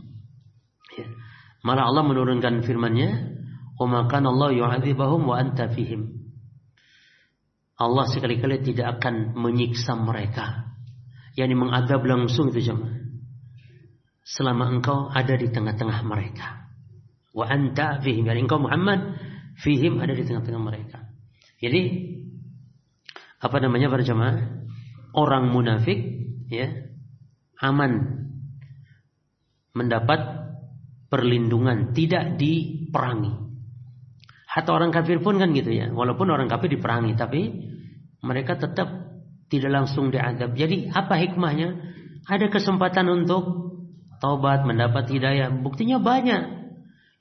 Ya. Malah Allah menurunkan firman-Nya, "Wa Allah yu'adzibahum wa anta fihim." Allah sekali-kali tidak akan menyiksa mereka. Yani mengadab langsung itu jemaah. Selama engkau ada di tengah-tengah mereka. Wa anta fihim. Yani engkau Muhammad fihim ada di tengah-tengah mereka. Jadi apa namanya para jemaah? Orang munafik ya aman mendapat perlindungan, tidak diperangi. Hatta orang kafir pun kan gitu ya. Walaupun orang kafir diperangi, tapi mereka tetap tidak langsung diadab. Jadi apa hikmahnya? Ada kesempatan untuk taubat, mendapat hidayah. Buktinya banyak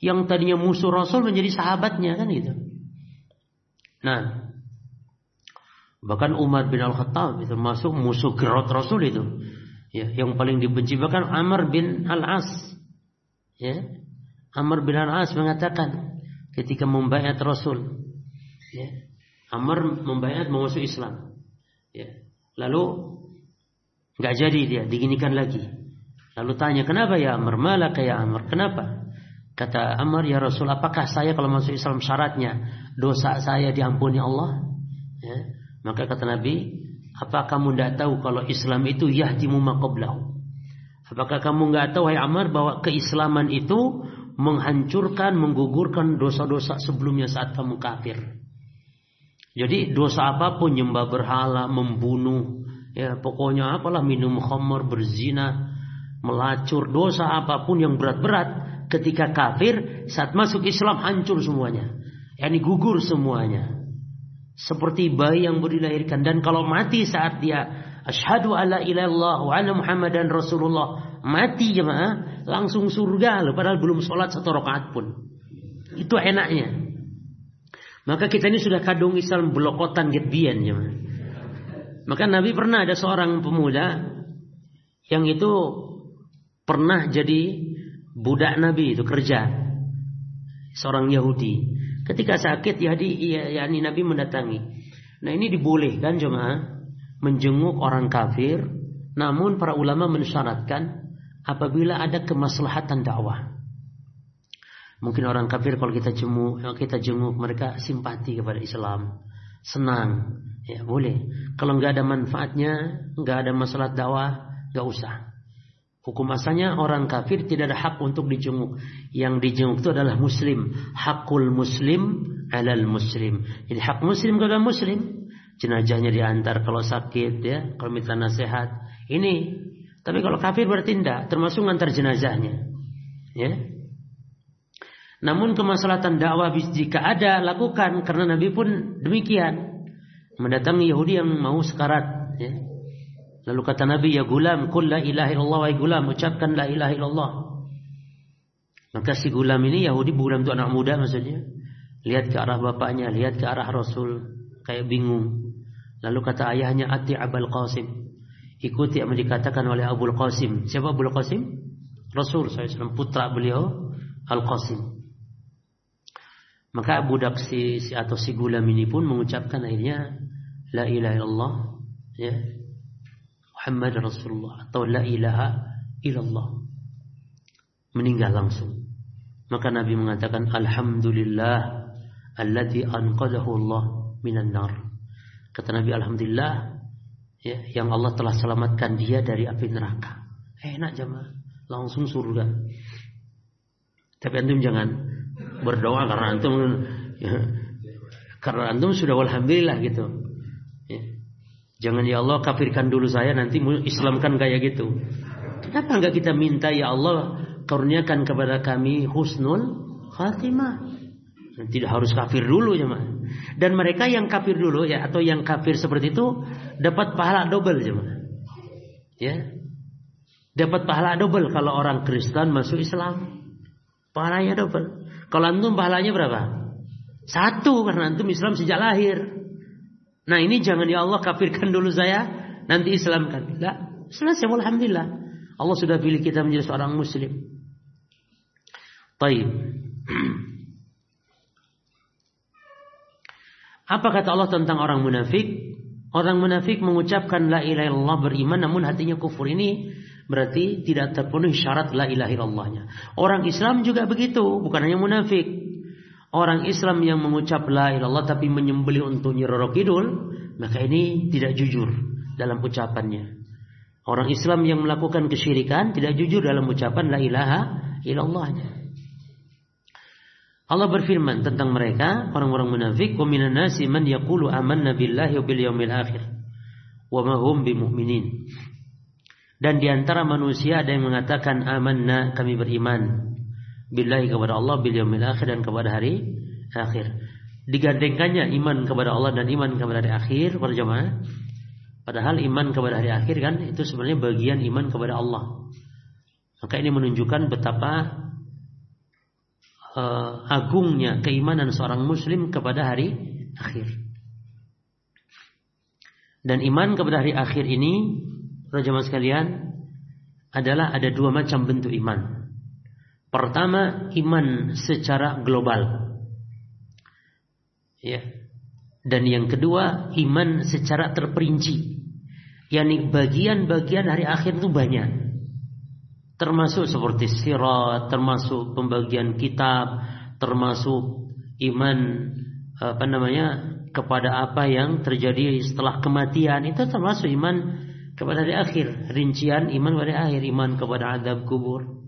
yang tadinya musuh Rasul menjadi sahabatnya kan gitu. Nah, bahkan Umar bin Al-Khattab itu masuk musuh gerot Rasul itu. Ya, yang paling dibenci bahkan Amr bin Al-As. Ya. Amr bin Al-As mengatakan ketika membayar Rasul, ya, Amr membayar masuk Islam. Ya. Lalu nggak jadi dia, diginikan lagi. Lalu tanya, "Kenapa ya Amr? Malah kayak Amr? Kenapa?" Kata Amr, ya Rasul, apakah saya kalau masuk Islam syaratnya dosa saya diampuni Allah? Ya. Maka kata Nabi, apa kamu tidak tahu kalau Islam itu yahdimu maqablahu? Apakah kamu nggak tahu, hai Amr, bahwa keislaman itu menghancurkan, menggugurkan dosa-dosa sebelumnya saat kamu kafir? Jadi dosa apa pun nyembah berhala, membunuh, ya pokoknya apalah minum khamar, berzina, melacur, dosa apa pun yang berat-berat ketika kafir saat masuk Islam hancur semuanya. Yani gugur semuanya. Seperti bayi yang baru dilahirkan dan kalau mati saat dia asyhadu alla ilallah wa anna muhammadan rasulullah mati jemaah langsung surga loh padahal belum sholat satu rakaat pun. Itu enaknya. Maka kita ini sudah kadung Islam belokotan getbian jemaah. Maka Nabi pernah ada seorang pemuda yang itu pernah jadi budak Nabi itu kerja seorang Yahudi. Ketika sakit ya, yakni Nabi mendatangi. Nah ini dibolehkan jemaah menjenguk orang kafir, namun para ulama mensyaratkan apabila ada kemaslahatan dakwah. Mungkin orang kafir kalau kita jenguk, kita jenguk mereka simpati kepada Islam, senang, ya boleh. Kalau nggak ada manfaatnya, nggak ada masalah dakwah, nggak usah. Hukum asalnya orang kafir tidak ada hak untuk dijenguk. Yang dijenguk itu adalah muslim. Hakul muslim alal muslim. Jadi hak muslim kepada muslim. Jenazahnya diantar kalau sakit ya, kalau minta nasihat. Ini. Tapi kalau kafir bertindak termasuk ngantar jenazahnya. Ya. Namun kemaslahatan dakwah jika ada lakukan karena Nabi pun demikian. Mendatangi Yahudi yang mau sekarat ya Lalu kata Nabi, ya gulam, kul la ilaha illallah, wa gulam, ucapkan la ilaha illallah. Maka si gulam ini, Yahudi gulam itu anak muda maksudnya. Lihat ke arah bapaknya, lihat ke arah Rasul. Kayak bingung. Lalu kata ayahnya, Ati Abul Qasim. Ikuti yang dikatakan oleh Abul Qasim. Siapa Abul Qasim? Rasul SAW, putra beliau, Al-Qasim. Maka budak si, si atau si gulam ini pun mengucapkan akhirnya La ilaha illallah ya Muhammad Rasulullah atau la ilaha illallah. Meninggal langsung. Maka Nabi mengatakan alhamdulillah alladzi anqadahu Allah minan nar. Kata Nabi alhamdulillah ya yang Allah telah selamatkan dia dari api neraka. Enak jemaah, langsung surga. Tapi antum jangan berdoa karena antum ya, karena antum sudah alhamdulillah gitu. Jangan ya Allah kafirkan dulu saya nanti Islamkan kayak gitu. Kenapa enggak kita minta ya Allah kurniakan kepada kami husnul khatimah. Tidak harus kafir dulu ya Dan mereka yang kafir dulu ya atau yang kafir seperti itu dapat pahala double ya Ya. Dapat pahala double kalau orang Kristen masuk Islam. Pahalanya double. Kalau antum pahalanya berapa? Satu karena antum Islam sejak lahir. Nah ini jangan ya Allah kafirkan dulu saya, nanti Islamkan. Tidak, selesai Alhamdulillah. Allah sudah pilih kita menjadi seorang muslim. Baik. Apa kata Allah tentang orang munafik? Orang munafik mengucapkan la ilaha illallah beriman namun hatinya kufur ini berarti tidak terpenuhi syarat la ilaha illallahnya. Orang Islam juga begitu, bukan hanya munafik. Orang Islam yang mengucap la ilallah tapi menyembeli untuk nyirorok kidul, maka ini tidak jujur dalam ucapannya. Orang Islam yang melakukan kesyirikan tidak jujur dalam ucapan la ilaha illallahnya. Allah berfirman tentang mereka orang-orang munafik, "Wa man yaqulu amanna billahi bil yaumil akhir wa ma hum bimumin." Dan di antara manusia ada yang mengatakan amanna kami beriman billahi kepada Allah bil yaumil akhir dan kepada hari akhir. Digandengkannya iman kepada Allah dan iman kepada hari akhir para jemaah. Padahal iman kepada hari akhir kan itu sebenarnya bagian iman kepada Allah. Maka ini menunjukkan betapa uh, agungnya keimanan seorang muslim kepada hari akhir. Dan iman kepada hari akhir ini, jemaah sekalian, adalah ada dua macam bentuk iman. Pertama, iman secara global. Ya. Dan yang kedua, iman secara terperinci. Yani bagian-bagian hari akhir itu banyak. Termasuk seperti sirat, termasuk pembagian kitab, termasuk iman apa namanya kepada apa yang terjadi setelah kematian. Itu termasuk iman kepada hari akhir. Rincian iman pada akhir iman kepada adab kubur.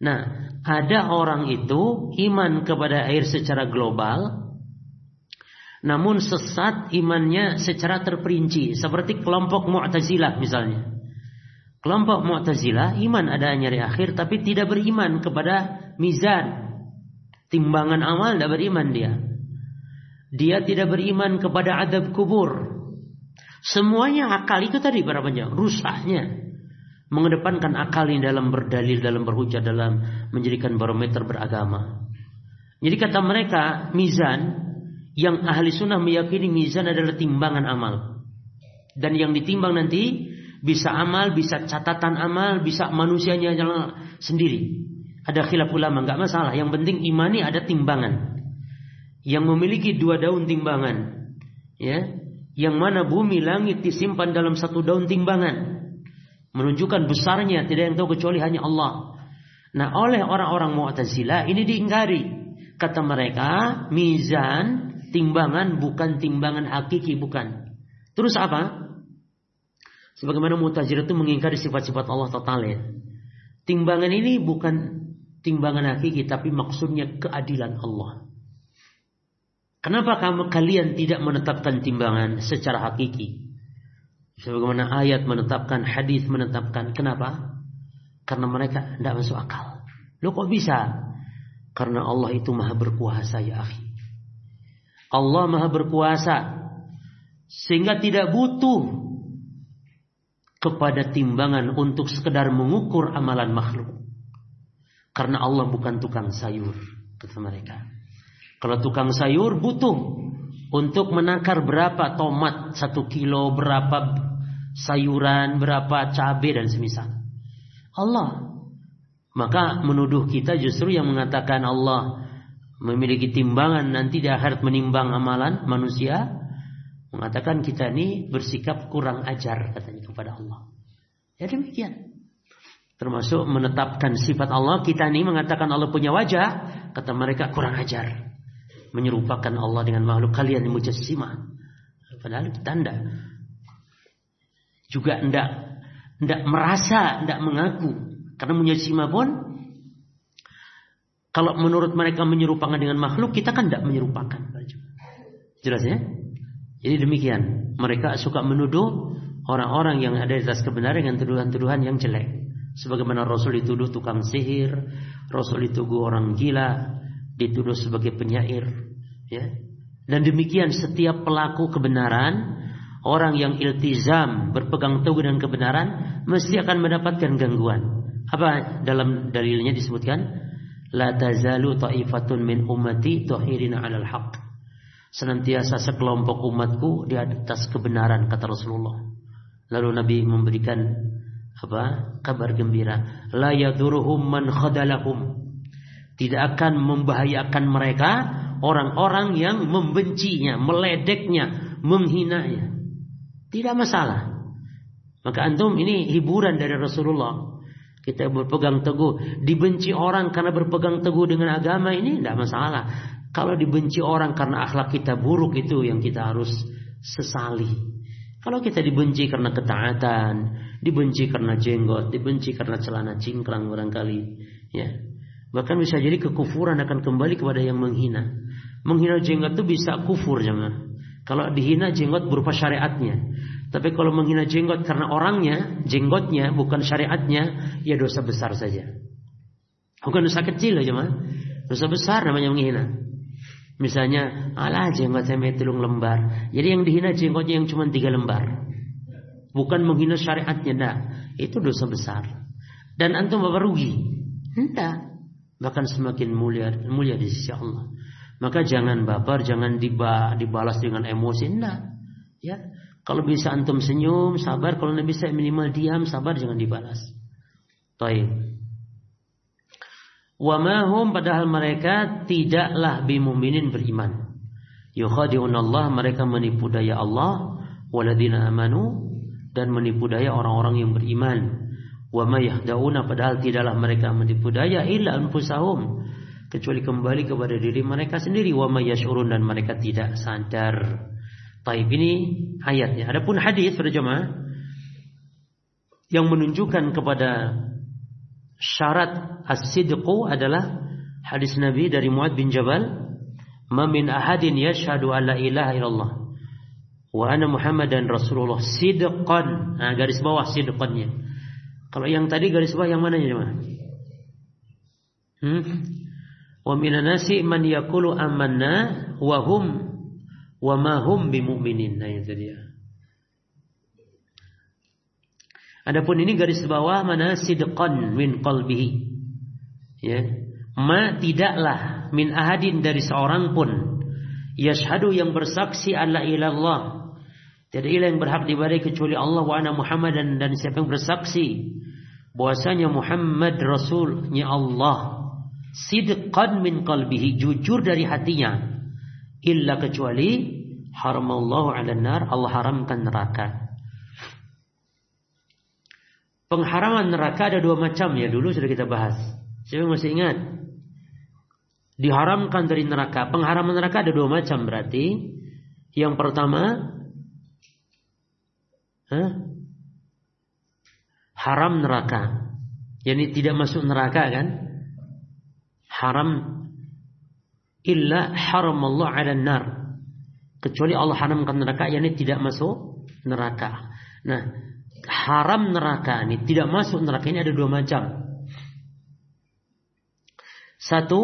Nah ada orang itu iman kepada air secara global, namun sesat imannya secara terperinci, seperti kelompok Mu'tazilah misalnya. Kelompok Mu'tazilah iman ada nyari akhir, tapi tidak beriman kepada mizan, timbangan amal, tidak beriman dia. Dia tidak beriman kepada adab kubur. Semuanya akal itu tadi para banyak rusaknya mengedepankan akal ini dalam berdalil, dalam berhujah, dalam menjadikan barometer beragama. Jadi kata mereka, mizan yang ahli sunnah meyakini mizan adalah timbangan amal. Dan yang ditimbang nanti bisa amal, bisa catatan amal, bisa manusianya sendiri. Ada khilaf ulama nggak masalah. Yang penting imani ada timbangan. Yang memiliki dua daun timbangan, ya, yang mana bumi langit disimpan dalam satu daun timbangan, menunjukkan besarnya tidak yang tahu kecuali hanya Allah. Nah, oleh orang-orang Mu'tazilah ini diingkari. Kata mereka, mizan timbangan bukan timbangan hakiki bukan. Terus apa? Sebagaimana Mu'tazilah itu mengingkari sifat-sifat Allah total ya. Timbangan ini bukan timbangan hakiki tapi maksudnya keadilan Allah. Kenapa kamu kalian tidak menetapkan timbangan secara hakiki? Sebagaimana ayat menetapkan, hadis menetapkan. Kenapa? Karena mereka tidak masuk akal. Lo kok bisa? Karena Allah itu maha berkuasa ya akhi. Allah maha berkuasa. Sehingga tidak butuh kepada timbangan untuk sekedar mengukur amalan makhluk. Karena Allah bukan tukang sayur, kata mereka. Kalau tukang sayur butuh untuk menakar berapa tomat satu kilo, berapa sayuran, berapa cabai dan semisal. Allah. Maka menuduh kita justru yang mengatakan Allah memiliki timbangan nanti di akhirat menimbang amalan manusia mengatakan kita ini bersikap kurang ajar katanya kepada Allah. Ya demikian. Termasuk menetapkan sifat Allah kita ini mengatakan Allah punya wajah kata mereka kurang ajar menyerupakan Allah dengan makhluk kalian yang mujassimah. Padahal kita tidak. Juga tidak tidak merasa, tidak mengaku. Karena mujassimah pun kalau menurut mereka menyerupakan dengan makhluk, kita kan tidak menyerupakan. Jelas ya? Jadi demikian. Mereka suka menuduh orang-orang yang ada di atas kebenaran dengan tuduhan-tuduhan yang jelek. Sebagaimana Rasul dituduh tukang sihir, Rasul dituduh orang gila, dituduh sebagai penyair ya. Dan demikian setiap pelaku kebenaran orang yang iltizam berpegang teguh dengan kebenaran mesti akan mendapatkan gangguan. Apa dalam dalilnya disebutkan? La tazalu ta'ifatun min ummati tuhirina 'alal haqq senantiasa sekelompok umatku di atas kebenaran kata Rasulullah lalu Nabi memberikan apa kabar gembira la man khadalahum tidak akan membahayakan mereka orang-orang yang membencinya, meledeknya, menghinanya. Tidak masalah. Maka antum ini hiburan dari Rasulullah. Kita berpegang teguh. Dibenci orang karena berpegang teguh dengan agama ini tidak masalah. Kalau dibenci orang karena akhlak kita buruk itu yang kita harus sesali. Kalau kita dibenci karena ketaatan, dibenci karena jenggot, dibenci karena celana cingkrang barangkali, ya Bahkan bisa jadi kekufuran akan kembali kepada yang menghina. Menghina jenggot itu bisa kufur jangan. Kalau dihina jenggot berupa syariatnya. Tapi kalau menghina jenggot karena orangnya, jenggotnya bukan syariatnya, ya dosa besar saja. Bukan dosa kecil aja mah. Dosa besar namanya menghina. Misalnya, alah jenggot saya telung lembar. Jadi yang dihina jenggotnya yang cuma tiga lembar. Bukan menghina syariatnya, dah. Itu dosa besar. Dan antum bapak rugi. Entah bahkan semakin mulia mulia di sisi Allah. Maka jangan baper, jangan dibalas dengan emosi, enggak. Ya. Kalau bisa antum senyum, sabar. Kalau tidak bisa minimal diam, sabar, jangan dibalas. Taib. Wa mahum padahal mereka tidaklah bimuminin beriman. Yukhadi'un Allah mereka menipu daya Allah waladina amanu dan menipu daya orang-orang yang beriman wa ma yahda'una padahal tidaklah mereka menipu daya illa anfusahum kecuali kembali kepada diri mereka sendiri wa yashurun dan mereka tidak sadar. Taib ini ayatnya. Adapun hadis pada jemaah yang menunjukkan kepada syarat as-sidqu adalah hadis Nabi dari Muad bin Jabal, "Ma min ahadin yashhadu an la ilaha illallah wa ana Muhammadan Rasulullah sidqan." Nah, garis bawah sidqannya kalau yang tadi garis bawah yang mana ya, Hmm? Wa minan nasi man yaqulu amanna wa hum wa ma hum bimumin. Nah itu dia. Adapun ini garis bawah mana? Sidqan min qalbihi. Ya. Ma tidaklah min ahadin dari seorang pun. Yashhadu yang bersaksi alla ilallah tidak ilah yang berhak diibadai kecuali Allah wa ana Muhammadan dan siapa yang bersaksi. Bahwasanya Muhammad rasulnya Allah. sidqan min qalbihi. Jujur dari hatinya. Illa kecuali haramallahu 'alan nar. Allah haramkan neraka Pengharaman neraka ada dua macam ya dulu sudah kita bahas. Siapa masih ingat? Diharamkan dari neraka. Pengharaman neraka ada dua macam berarti. Yang pertama, huh? haram neraka. Yani tidak masuk neraka kan? Haram illa haram Allah ala nar. Kecuali Allah haramkan neraka, yani tidak masuk neraka. Nah, haram neraka ini tidak masuk neraka ini ada dua macam. Satu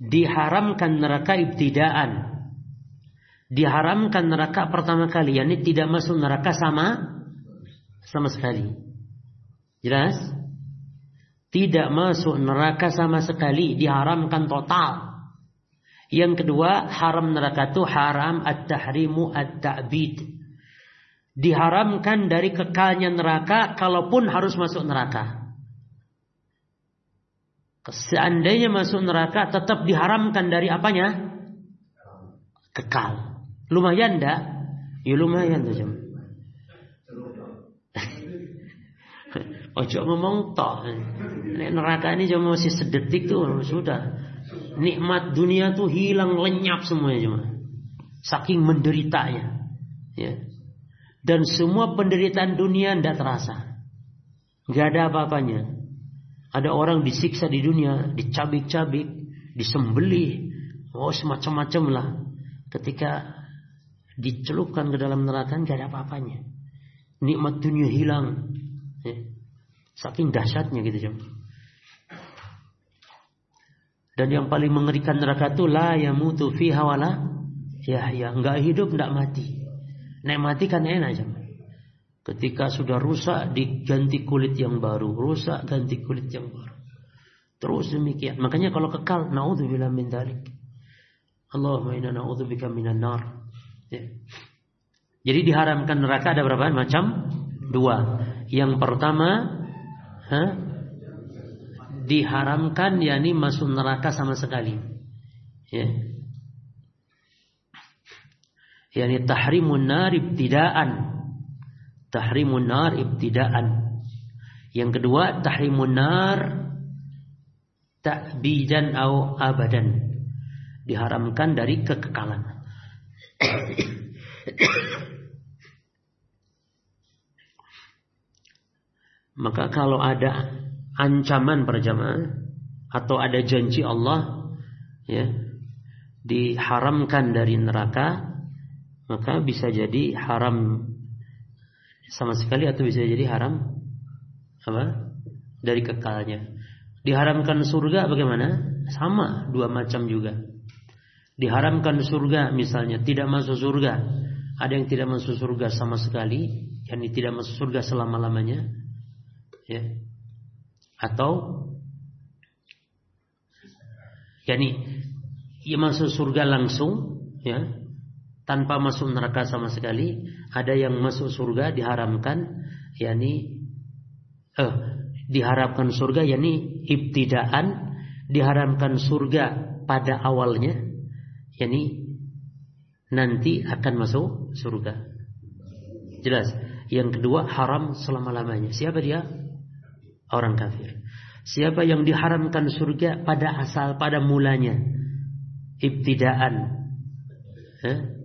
diharamkan neraka ibtidaan. Diharamkan neraka pertama kali, yakni tidak masuk neraka sama sama sekali. Jelas? Tidak masuk neraka sama sekali, diharamkan total. Yang kedua, haram neraka itu haram at-tahrimu at-ta'bid diharamkan dari kekalnya neraka kalaupun harus masuk neraka. Seandainya masuk neraka tetap diharamkan dari apanya? Kekal. Lumayan enggak? Ya lumayan tuh jam. Ojo ngomong toh. Neraka ini cuma masih sedetik tuh sudah. Nikmat dunia tuh hilang lenyap semuanya cuma. Saking menderitanya. Ya. Dan semua penderitaan dunia tidak terasa. Gak ada apa-apanya. Ada orang disiksa di dunia, dicabik-cabik, disembelih, oh semacam-macam lah. Ketika dicelupkan ke dalam neraka gak ada apa-apanya. Nikmat dunia hilang. Ya. Saking dahsyatnya gitu jam. Dan yang paling mengerikan neraka itu la yamutu fiha wala ya ya enggak hidup enggak mati. Nek mati kan enak aja. Ketika sudah rusak diganti kulit yang baru, rusak ganti kulit yang baru. Terus demikian. Makanya kalau kekal, naudzubillah min dzalik. Allahumma inna na'udzubika minan nar. Ya. Jadi diharamkan neraka ada berapa macam? Dua. Yang pertama, ha? diharamkan yakni masuk neraka sama sekali. Ya yakni tahrimun nar ibtidaan. Tahrimun nar ibtidaan. Yang kedua tahrimun nar ta'bidan au abadan. Diharamkan dari kekekalan. Maka kalau ada ancaman perjamaah atau ada janji Allah ya diharamkan dari neraka maka bisa jadi haram sama sekali atau bisa jadi haram apa? Dari kekalnya. Diharamkan surga bagaimana? Sama dua macam juga. Diharamkan surga misalnya tidak masuk surga. Ada yang tidak masuk surga sama sekali yakni tidak masuk surga selama lamanya ya. Atau yakni ia masuk surga langsung ya tanpa masuk neraka sama sekali, ada yang masuk surga diharamkan yakni eh diharapkan surga yakni ibtidaan diharamkan surga pada awalnya yakni nanti akan masuk surga. Jelas. Yang kedua haram selama-lamanya. Siapa dia? Orang kafir. Siapa yang diharamkan surga pada asal pada mulanya? Ibtidaan. Eh?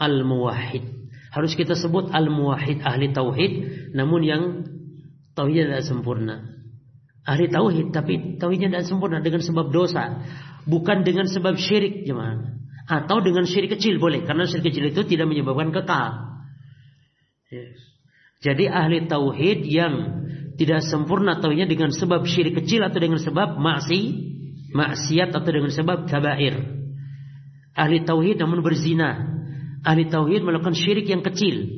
Al-muwahhid. Harus kita sebut al-muwahhid, ahli tauhid, namun yang tauhidnya tidak sempurna. Ahli tauhid tapi tauhidnya tidak sempurna dengan sebab dosa, bukan dengan sebab syirik jemaah. Atau dengan syirik kecil boleh, karena syirik kecil itu tidak menyebabkan kekal. Jadi ahli tauhid yang tidak sempurna tauhidnya dengan sebab syirik kecil atau dengan sebab maksi, maksiat atau dengan sebab kabair. Ahli tauhid namun berzina, ahli tauhid melakukan syirik yang kecil.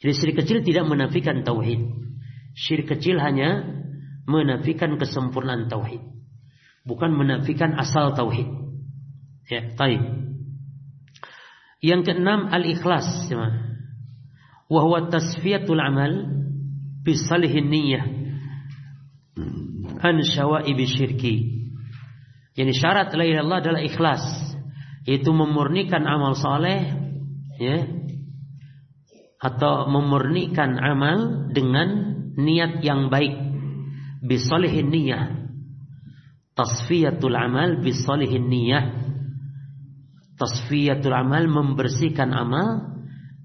Jadi syirik kecil tidak menafikan tauhid. Syirik kecil hanya menafikan kesempurnaan tauhid. Bukan menafikan asal tauhid. Ya, baik. Yang keenam al-ikhlas. Wahwa tasfiyatul amal bisalihin niyah. an syawaibi syirki. Jadi syarat la ilaha adalah ikhlas, yaitu memurnikan amal soleh, ya, atau memurnikan amal dengan niat yang baik, bisolihin niyah. Tasfiyatul amal bisolihin niyah. Tasfiyatul amal membersihkan amal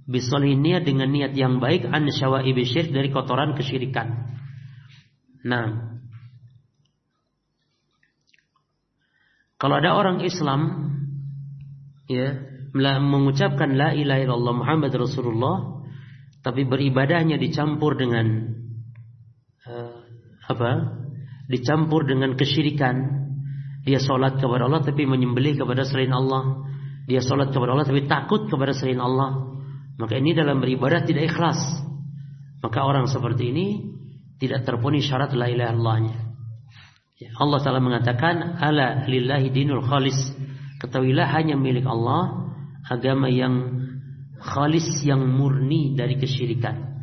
bisolihin niyah dengan niat yang baik an syawaibi dari kotoran kesyirikan. Nah, Kalau ada orang Islam ya mengucapkan la ilaha illallah Muhammad Rasulullah tapi beribadahnya dicampur dengan uh, apa? Dicampur dengan kesyirikan. Dia sholat kepada Allah tapi menyembelih kepada selain Allah. Dia sholat kepada Allah tapi takut kepada selain Allah. Maka ini dalam beribadah tidak ikhlas. Maka orang seperti ini tidak terpenuhi syarat la ilaha illallahnya. Ya, Allah Ta'ala mengatakan Ala lillahi dinul khalis Ketahuilah hanya milik Allah Agama yang khalis Yang murni dari kesyirikan.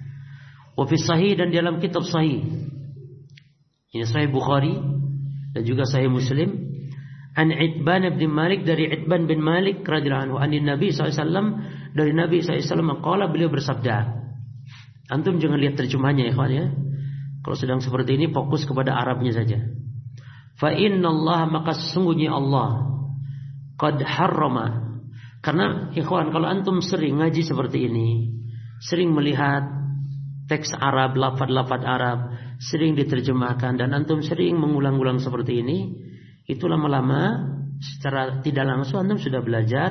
Wafis sahih dan dalam kitab sahih. Ini sahih Bukhari Dan juga sahih Muslim. An Itban bin Malik Dari Itban bin Malik radhiyallahu anhu Anin Nabi SAW Dari Nabi SAW Kala beliau bersabda Antum jangan lihat terjemahannya ya kawan ya. Kalau sedang seperti ini fokus kepada Arabnya saja. Fa inna Allah maka sesungguhnya Allah qad harrama. Karena ikhwan kalau antum sering ngaji seperti ini, sering melihat teks Arab, lafad-lafad Arab, sering diterjemahkan dan antum sering mengulang-ulang seperti ini, itu lama-lama secara tidak langsung antum sudah belajar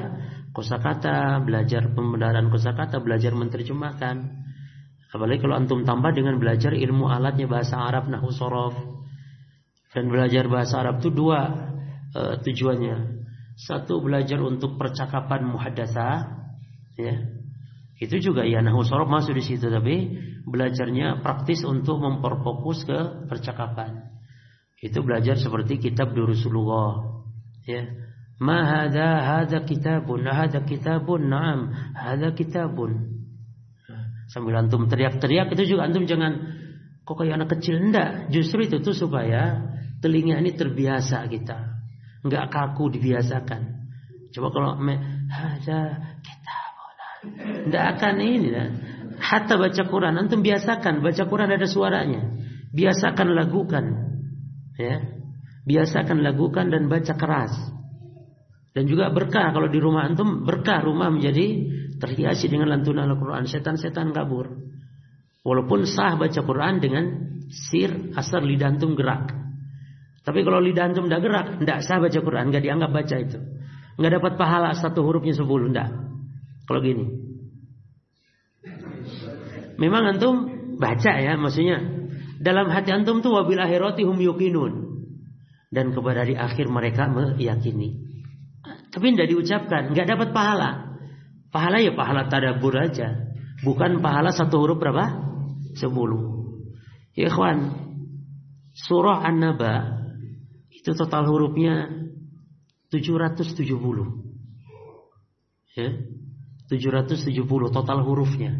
kosakata, belajar pembenaran kosakata, belajar menerjemahkan. Apalagi kalau antum tambah dengan belajar ilmu alatnya bahasa Arab, nahu sorof, dan belajar bahasa Arab itu dua uh, tujuannya. Satu belajar untuk percakapan muhadasa, ya. Itu juga ya nahu sorof masuk di situ tapi belajarnya praktis untuk memperfokus ke percakapan. Itu belajar seperti kitab Durusulullah. Ya. Ma hadza hadza kitabun, hadza kitabun, na'am, hadza kitabun. Sambil antum teriak-teriak itu juga antum jangan kok kayak anak kecil enggak. Justru itu tuh supaya Telinga ini terbiasa kita. Enggak kaku dibiasakan. Coba kalau haja kita Enggak akan ini dah. Hatta baca Quran antum biasakan baca Quran ada suaranya. Biasakan lagukan. Ya. Biasakan lagukan dan baca keras. Dan juga berkah kalau di rumah antum berkah rumah menjadi terhiasi dengan lantunan Al-Quran. Setan-setan kabur. Walaupun sah baca Quran dengan sir asar lidah antum gerak. Tapi kalau lidah antum tidak gerak, tidak sah baca Quran, nggak dianggap baca itu. Nggak dapat pahala satu hurufnya sepuluh, tidak. Kalau gini. Memang antum baca ya, maksudnya dalam hati antum tuh wabil akhirati hum yukinun. Dan kepada di akhir mereka meyakini. Tapi tidak diucapkan, nggak dapat pahala. Pahala ya pahala tadabur aja. Bukan pahala satu huruf berapa? Sepuluh. Ya ikhwan, surah An-Naba itu total hurufnya 770. Ya. 770 total hurufnya.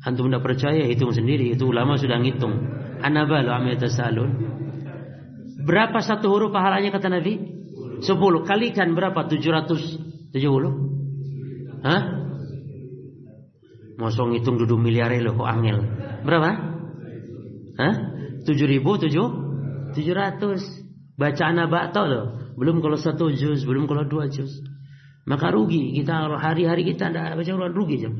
Antum tidak percaya hitung sendiri, itu ulama sudah ngitung. Anabalu ametasalun. Berapa satu huruf pahalanya kata Nabi? 10. Kalikan berapa? 770? Hah? Mosong hitung duduk miliar lo kok angel. Berapa? Hah? 7000 7 700. Bacaan abakto loh. Belum kalau satu juz, belum kalau dua juz. Maka rugi. Kita hari-hari kita tidak baca Quran rugi. Jam.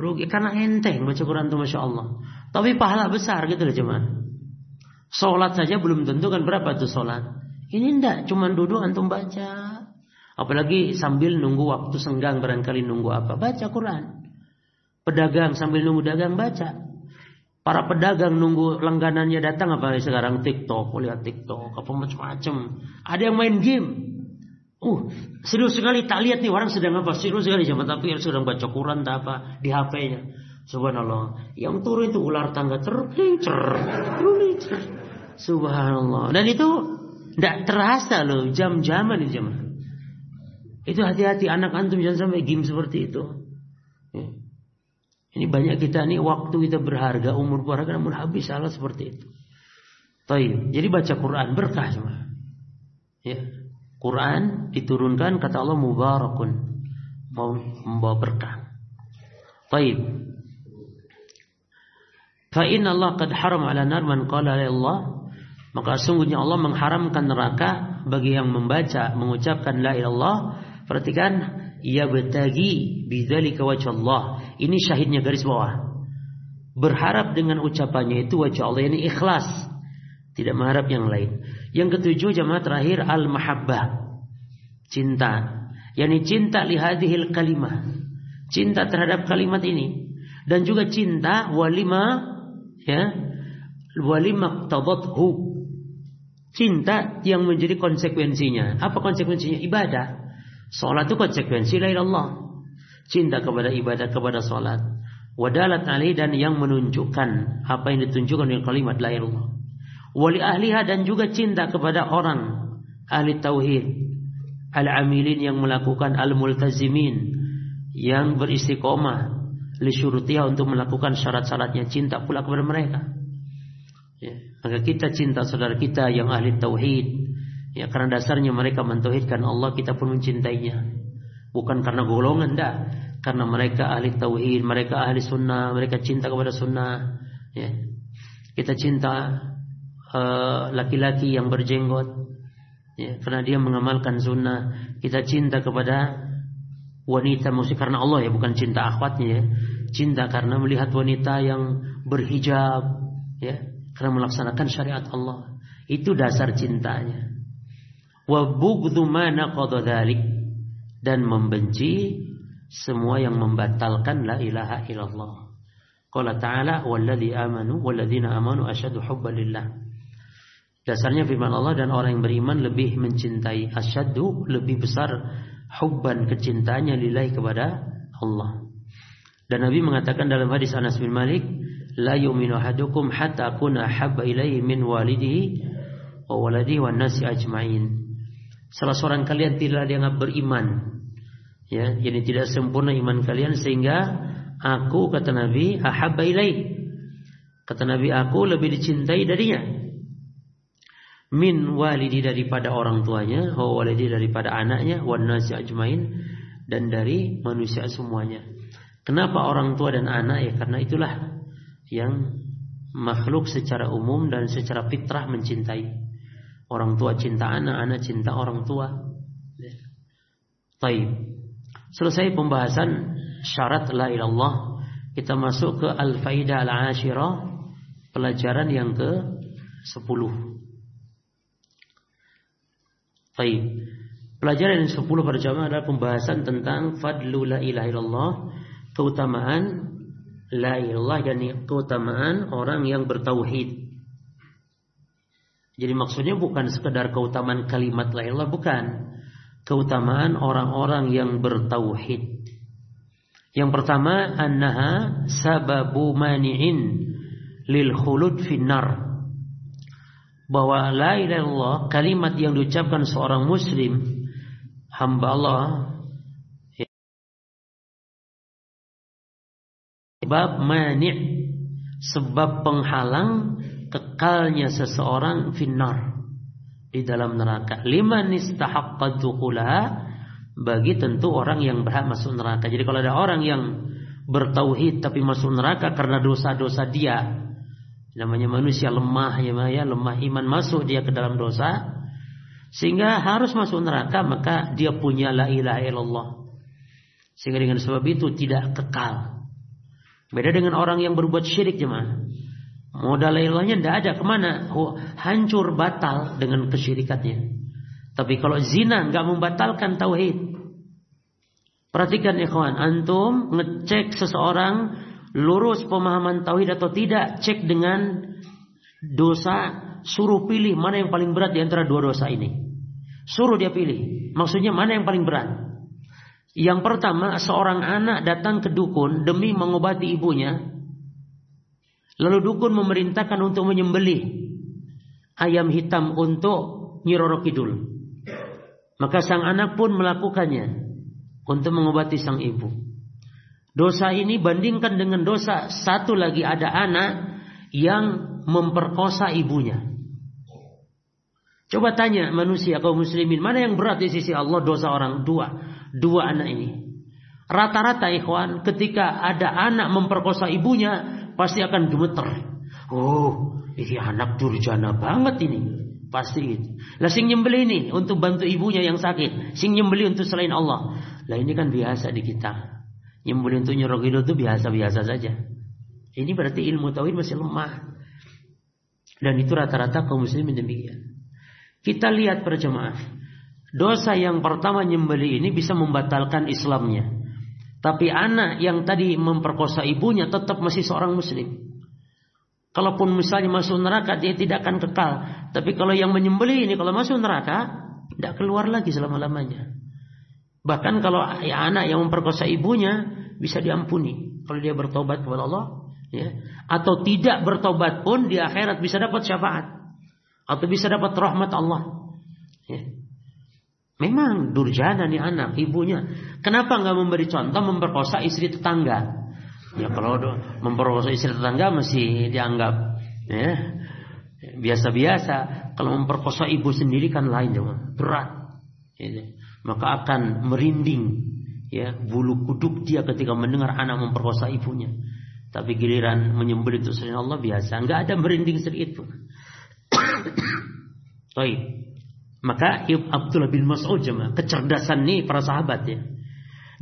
Rugi karena enteng baca Quran tuh Masya Allah. Tapi pahala besar gitu loh cuman. Sholat saja belum tentu kan berapa tuh sholat. Ini ndak cuma duduk antum baca. Apalagi sambil nunggu waktu senggang barangkali nunggu apa. Baca Quran. Pedagang sambil nunggu dagang baca. Para pedagang nunggu langganannya datang apa sekarang TikTok, lihat TikTok, apa macam-macam. Ada yang main game. Uh, serius sekali tak lihat nih orang sedang apa? Serius sekali zaman tapi sedang baca Quran tak apa di HP-nya. Subhanallah. Yang turun itu ular tangga terpincer, terpincer. Subhanallah. Dan itu tidak terasa loh jam-jaman itu zaman. Itu hati-hati anak antum jangan sampai game seperti itu. Ya. Ini banyak kita nih waktu kita berharga, umur berharga namun habis salah seperti itu. Taib. Jadi baca Quran berkah semua. Ya. Quran diturunkan kata Allah mubarakun. Mau membawa berkah. Taib. Fa inna Allah qad haram ala nar man qala la Allah maka sungguhnya Allah mengharamkan neraka bagi yang membaca mengucapkan la ilallah perhatikan ia bertagi bidzalika wajh Allah. Ini syahidnya garis bawah. Berharap dengan ucapannya itu wajah Allah ini ikhlas. Tidak mengharap yang lain. Yang ketujuh jamaah terakhir al mahabbah cinta. Yakni cinta lihadihil kalimah. Cinta terhadap kalimat ini. Dan juga cinta walima ya walima tadathu cinta yang menjadi konsekuensinya. Apa konsekuensinya? Ibadah. Salat itu konsekuensi la Allah. Cinta kepada ibadah kepada salat. Wadalat ali dan yang menunjukkan apa yang ditunjukkan dengan kalimat la Allah. Wali ahliha dan juga cinta kepada orang ahli tauhid. Al-amilin yang melakukan al-multazimin yang beristiqomah li untuk melakukan syarat-syaratnya cinta pula kepada mereka. Ya. Maka kita cinta saudara kita yang ahli tauhid. Ya karena dasarnya mereka mentauhidkan Allah, kita pun mencintainya. Bukan karena golongan dah, karena mereka ahli tauhid, mereka ahli sunnah, mereka cinta kepada sunnah. Ya. Kita cinta eh, laki-laki uh, yang berjenggot, ya, karena dia mengamalkan sunnah. Kita cinta kepada wanita, mesti karena Allah ya, bukan cinta akhwatnya ya. Cinta karena melihat wanita yang berhijab, ya, karena melaksanakan syariat Allah. Itu dasar cintanya. Wa bughdhu ma dan membenci semua yang membatalkan la ilaha illallah. Qala ta'ala walladzi amanu walladzina amanu asyaddu hubban lillah. Dasarnya firman Allah dan orang yang beriman lebih mencintai asyaddu lebih besar hubban kecintanya lillahi kepada Allah. Dan Nabi mengatakan dalam hadis Anas bin Malik, la yu'minu ahadukum hatta akuna habba ilaihi min walidihi wa waladihi wan nasi ajmain. Salah seorang kalian tidak dianggap beriman. Ya, jadi tidak sempurna iman kalian sehingga aku kata Nabi ahabba ilaihi. Kata Nabi aku lebih dicintai darinya. Min walidi daripada orang tuanya, wa walidi daripada anaknya, wan nasi ajmain dan dari manusia semuanya. Kenapa orang tua dan anak ya karena itulah yang makhluk secara umum dan secara fitrah mencintai. Orang tua cinta anak, anak cinta orang tua. Taib. Selesai pembahasan syarat la ilallah, kita masuk ke al-faidah al-ashirah, pelajaran yang ke 10. Taib. Pelajaran yang 10 pada jamaah adalah pembahasan tentang fadlu la ilaha illallah, keutamaan La ilallah yakni keutamaan orang yang bertauhid. Jadi maksudnya bukan sekedar keutamaan kalimat la ilallah bukan. Keutamaan orang-orang yang bertauhid. Yang pertama annaha sababu mani'in lil khulud finnar. Bahwa la ilallah kalimat yang diucapkan seorang muslim hamba Allah sebab mani' sebab penghalang kekalnya seseorang finnar di dalam neraka. Lima istahaqqa bagi tentu orang yang berhak masuk neraka. Jadi kalau ada orang yang bertauhid tapi masuk neraka karena dosa-dosa dia, namanya manusia lemah ya, ya lemah iman masuk dia ke dalam dosa sehingga harus masuk neraka maka dia punya la ilaha illallah. Sehingga dengan sebab itu tidak kekal. Beda dengan orang yang berbuat syirik jemaah. Modal ilahnya tidak ada ke mana? Oh, hancur batal dengan kesyirikannya. Tapi kalau zina nggak membatalkan tauhid. Perhatikan ikhwan, antum ngecek seseorang lurus pemahaman tauhid atau tidak, cek dengan dosa, suruh pilih mana yang paling berat di antara dua dosa ini. Suruh dia pilih. Maksudnya mana yang paling berat? Yang pertama, seorang anak datang ke dukun demi mengobati ibunya. Lalu dukun memerintahkan untuk menyembelih ayam hitam untuk Nyiroro Kidul. Maka sang anak pun melakukannya untuk mengobati sang ibu. Dosa ini bandingkan dengan dosa satu lagi ada anak yang memperkosa ibunya. Coba tanya manusia kaum muslimin, mana yang berat di sisi Allah dosa orang dua, dua anak ini. Rata-rata ikhwan ketika ada anak memperkosa ibunya pasti akan gemeter. Oh, ini anak durjana banget ini. Pasti gitu. Lah sing nyembeli ini untuk bantu ibunya yang sakit, sing nyembeli untuk selain Allah. Lah ini kan biasa di kita. Nyembeli untuk nyerok itu biasa-biasa saja. Ini berarti ilmu tauhid masih lemah. Dan itu rata-rata kaum muslimin demikian. Kita lihat para jemaah. Dosa yang pertama nyembeli ini bisa membatalkan Islamnya. Tapi anak yang tadi memperkosa ibunya tetap masih seorang muslim. Kalaupun misalnya masuk neraka dia tidak akan kekal. Tapi kalau yang menyembeli ini kalau masuk neraka tidak keluar lagi selama-lamanya. Bahkan kalau ya, anak yang memperkosa ibunya bisa diampuni kalau dia bertobat kepada Allah, ya. Atau tidak bertobat pun di akhirat bisa dapat syafaat atau bisa dapat rahmat Allah. Ya. Memang durjana nih anak, ibunya. Kenapa nggak memberi contoh memperkosa istri tetangga? Ya kalau memperkosa istri tetangga masih dianggap ya biasa-biasa. Kalau memperkosa ibu sendiri kan lain, ya, berat. Ya. Maka akan merinding ya bulu kuduk dia ketika mendengar anak memperkosa ibunya. Tapi giliran menyembelih itu Allah biasa, nggak ada merinding sedikit pun. Baik. Maka Abdullah bin Mas'ud jemaah, kecerdasan nih para sahabat ya.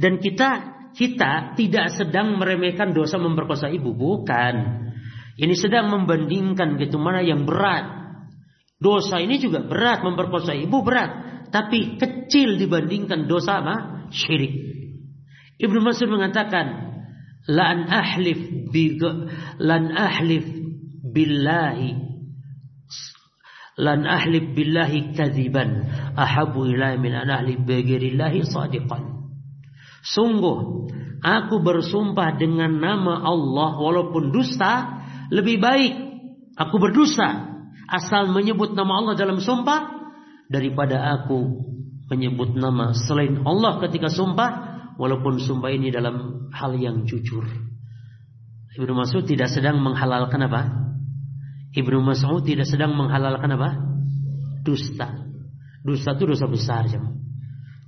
Dan kita kita tidak sedang meremehkan dosa memperkosa ibu, bukan. Ini sedang membandingkan gitu mana yang berat. Dosa ini juga berat memperkosa ibu berat, tapi kecil dibandingkan dosa apa? Syirik. Ibnu Mas'ud mengatakan, "Lan ahlif bi lan ahlif billahi lan ahlib billahi kadziban. Ahabu ilai min an ahlib bighairillahi sadiqan. Sungguh aku bersumpah dengan nama Allah walaupun dusta lebih baik aku berdusta asal menyebut nama Allah dalam sumpah daripada aku menyebut nama selain Allah ketika sumpah walaupun sumpah ini dalam hal yang jujur. Ibnu Mas'ud tidak sedang menghalalkan apa? Ibnu Mas'ud tidak sedang menghalalkan apa? Dusta. Dusta itu dosa besar, jemaah.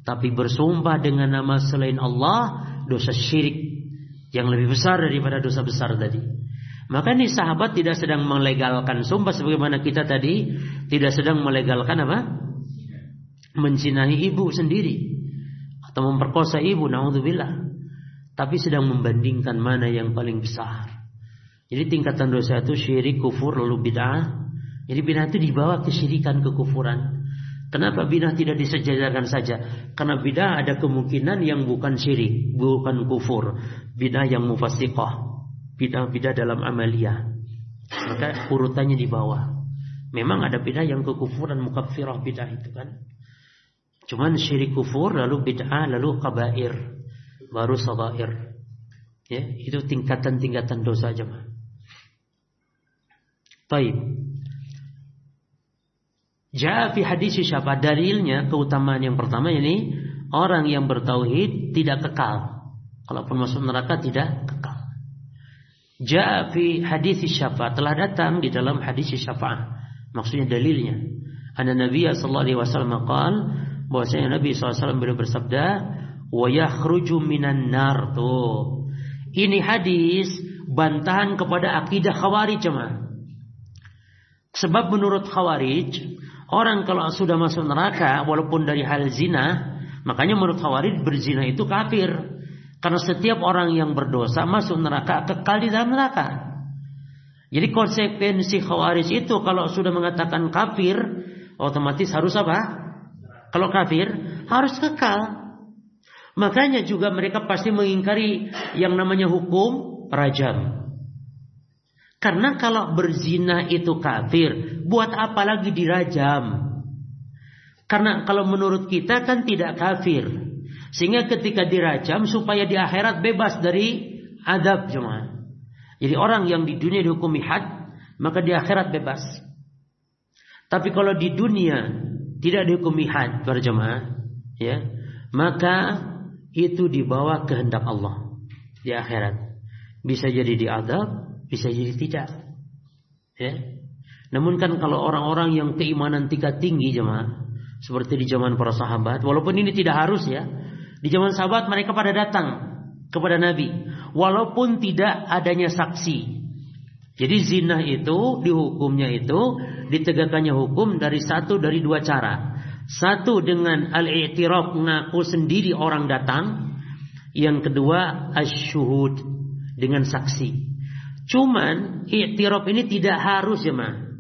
Tapi bersumpah dengan nama selain Allah, dosa syirik yang lebih besar daripada dosa besar tadi. Maka ini sahabat tidak sedang melegalkan sumpah sebagaimana kita tadi tidak sedang melegalkan apa? Mencinahi ibu sendiri atau memperkosa ibu, naudzubillah. Tapi sedang membandingkan mana yang paling besar. Jadi tingkatan dosa itu syirik, kufur, lalu bid'ah. Jadi bid'ah itu dibawa kesyirikan, kekufuran. Kenapa bid'ah tidak disejajarkan saja? Karena bid'ah ada kemungkinan yang bukan syirik, bukan kufur. Bid'ah yang mufasiqah. Bid'ah-bid'ah dalam amaliyah. Maka urutannya di bawah. Memang ada bid'ah yang kekufuran mukaffirah bid'ah itu kan. Cuman syirik kufur lalu bid'ah lalu kabair baru sadair. Ya, itu tingkatan-tingkatan dosa jemaah. Baik. Ja'a fi hadis siapa dalilnya keutamaan yang pertama ini orang yang bertauhid tidak kekal. Kalaupun masuk neraka tidak kekal. Ja'a fi hadis syafaat telah datang di dalam hadis syafaat. Maksudnya dalilnya. Anna Nabi sallallahu alaihi wasallam qaal bahwasanya Nabi SAW beliau bersabda wa yakhruju minan nar tuh. Ini hadis bantahan kepada akidah Khawarij jemaah. Sebab menurut Khawarij, orang kalau sudah masuk neraka walaupun dari hal zina, makanya menurut Khawarij berzina itu kafir. Karena setiap orang yang berdosa masuk neraka kekal di dalam neraka. Jadi konsekuensi Khawarij itu kalau sudah mengatakan kafir, otomatis harus apa? Kalau kafir harus kekal. Makanya juga mereka pasti mengingkari yang namanya hukum rajam. Karena kalau berzina itu kafir, buat apa lagi dirajam? Karena kalau menurut kita kan tidak kafir. Sehingga ketika dirajam supaya di akhirat bebas dari adab jemaah. Jadi orang yang di dunia dihukumi had, maka di akhirat bebas. Tapi kalau di dunia tidak dihukumi had berjemaah, ya, maka itu dibawa kehendak Allah di akhirat. Bisa jadi diadab, bisa jadi tidak. Ya. Namun kan kalau orang-orang yang keimanan tingkat tinggi jemaah, seperti di zaman para sahabat, walaupun ini tidak harus ya. Di zaman sahabat mereka pada datang kepada Nabi, walaupun tidak adanya saksi. Jadi zina itu dihukumnya itu ditegakkannya hukum dari satu dari dua cara. Satu dengan al-i'tiraf ngaku sendiri orang datang, yang kedua asyuhud dengan saksi. Cuman i'tiraf ini tidak harus ya mah.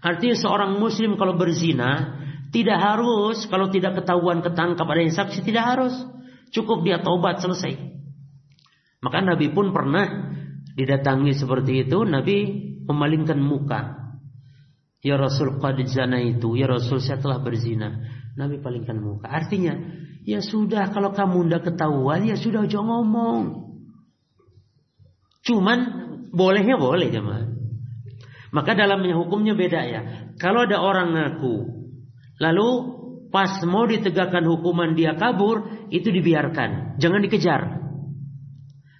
Artinya seorang muslim kalau berzina tidak harus kalau tidak ketahuan ketangkap ada yang saksi tidak harus. Cukup dia taubat selesai. Maka Nabi pun pernah didatangi seperti itu, Nabi memalingkan muka. Ya Rasul qad zina itu, ya Rasul saya telah berzina. Nabi palingkan muka. Artinya, ya sudah kalau kamu tidak ketahuan, ya sudah jangan ngomong. Cuman bolehnya boleh jemaah. Maka dalamnya hukumnya beda ya. Kalau ada orang ngaku, lalu pas mau ditegakkan hukuman dia kabur, itu dibiarkan, jangan dikejar.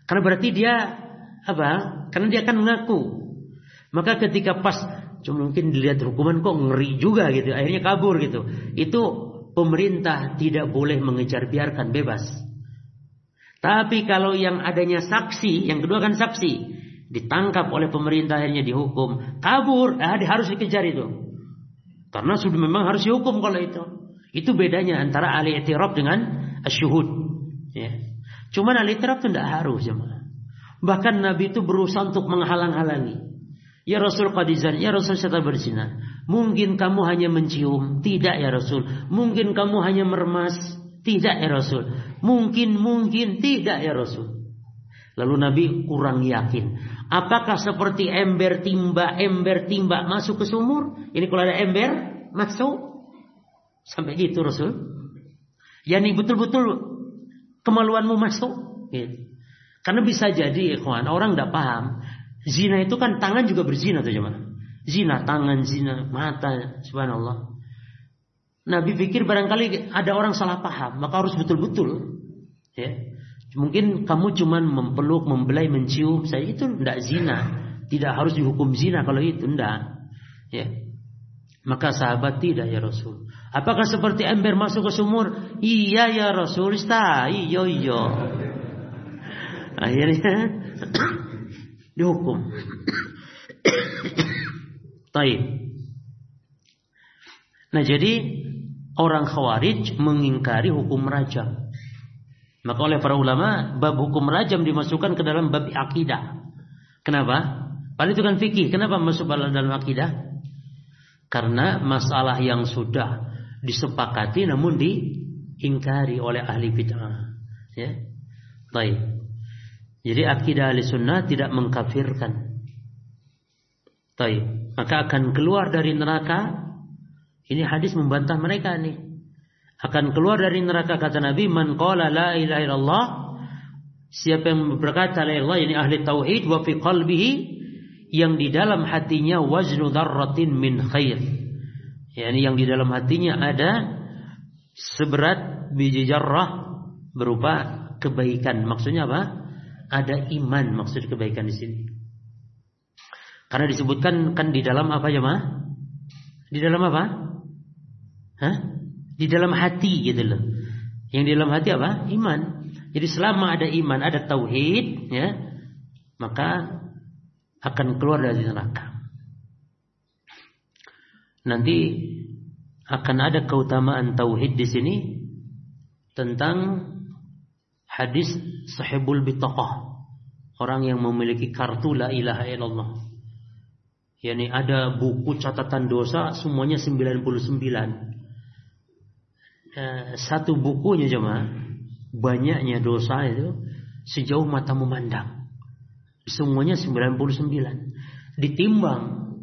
Karena berarti dia apa? Karena dia akan mengaku. Maka ketika pas cuma mungkin dilihat hukuman kok ngeri juga gitu, akhirnya kabur gitu. Itu pemerintah tidak boleh mengejar, biarkan bebas. Tapi kalau yang adanya saksi, yang kedua kan saksi, ditangkap oleh pemerintah akhirnya dihukum, kabur, ah, harus dikejar itu. Karena sudah memang harus dihukum kalau itu. Itu bedanya antara ahli i'tiraf dengan asyuhud. Ya. Cuman ahli i'tiraf itu tidak harus jemaah. Bahkan Nabi itu berusaha untuk menghalang-halangi. Ya Rasul qadizan, ya Rasul saya berzina. Mungkin kamu hanya mencium, tidak ya Rasul. Mungkin kamu hanya meremas, tidak ya Rasul. Mungkin, mungkin, tidak ya Rasul. Lalu Nabi kurang yakin. Apakah seperti ember timba, ember timba masuk ke sumur? Ini kalau ada ember masuk. Sampai gitu Rasul. Yani betul-betul kemaluanmu masuk. Gitu. Karena bisa jadi ikhwan, orang tidak paham. Zina itu kan tangan juga berzina tuh cuman. Zina tangan, zina mata, subhanallah. Nabi pikir barangkali ada orang salah paham, maka harus betul-betul. Ya. Mungkin kamu cuman mempeluk, membelai, mencium saya itu tidak zina. Tidak harus dihukum zina kalau itu tidak. Ya. Maka sahabat tidak ya Rasul. Apakah seperti ember masuk ke sumur? Iya ya Rasul. Ista, iyo iyo. Akhirnya dihukum. Taib. Nah jadi orang khawarij mengingkari hukum rajam. Maka oleh para ulama bab hukum rajam dimasukkan ke dalam bab akidah. Kenapa? Padahal itu kan fikih. Kenapa masuk dalam akidah? Karena masalah yang sudah disepakati namun diingkari oleh ahli bid'ah. Ya. Baik. Jadi akidah ahli sunnah tidak mengkafirkan. Baik. Maka akan keluar dari neraka. Ini hadis membantah mereka nih akan keluar dari neraka kata Nabi man qala la ilaha illallah siapa yang berkata la ilaha ini ahli tauhid wa fi qalbihi yang di dalam hatinya waznu dzarratin min khair. Yakni yang di dalam hatinya ada seberat biji jarrah berupa kebaikan. Maksudnya apa? Ada iman maksud kebaikan di sini. Karena disebutkan kan di dalam apa ya mah di dalam apa? Hah? Di dalam hati gitu loh. Yang di dalam hati apa? Iman. Jadi selama ada iman, ada tauhid, ya, maka akan keluar dari neraka. Nanti akan ada keutamaan tauhid di sini tentang hadis sahibul bitaqah. Orang yang memiliki kartu la ilaha illallah. Yani ada buku catatan dosa semuanya 99 Eh, satu bukunya cuma banyaknya dosa itu sejauh mata memandang. Semuanya 99. Ditimbang.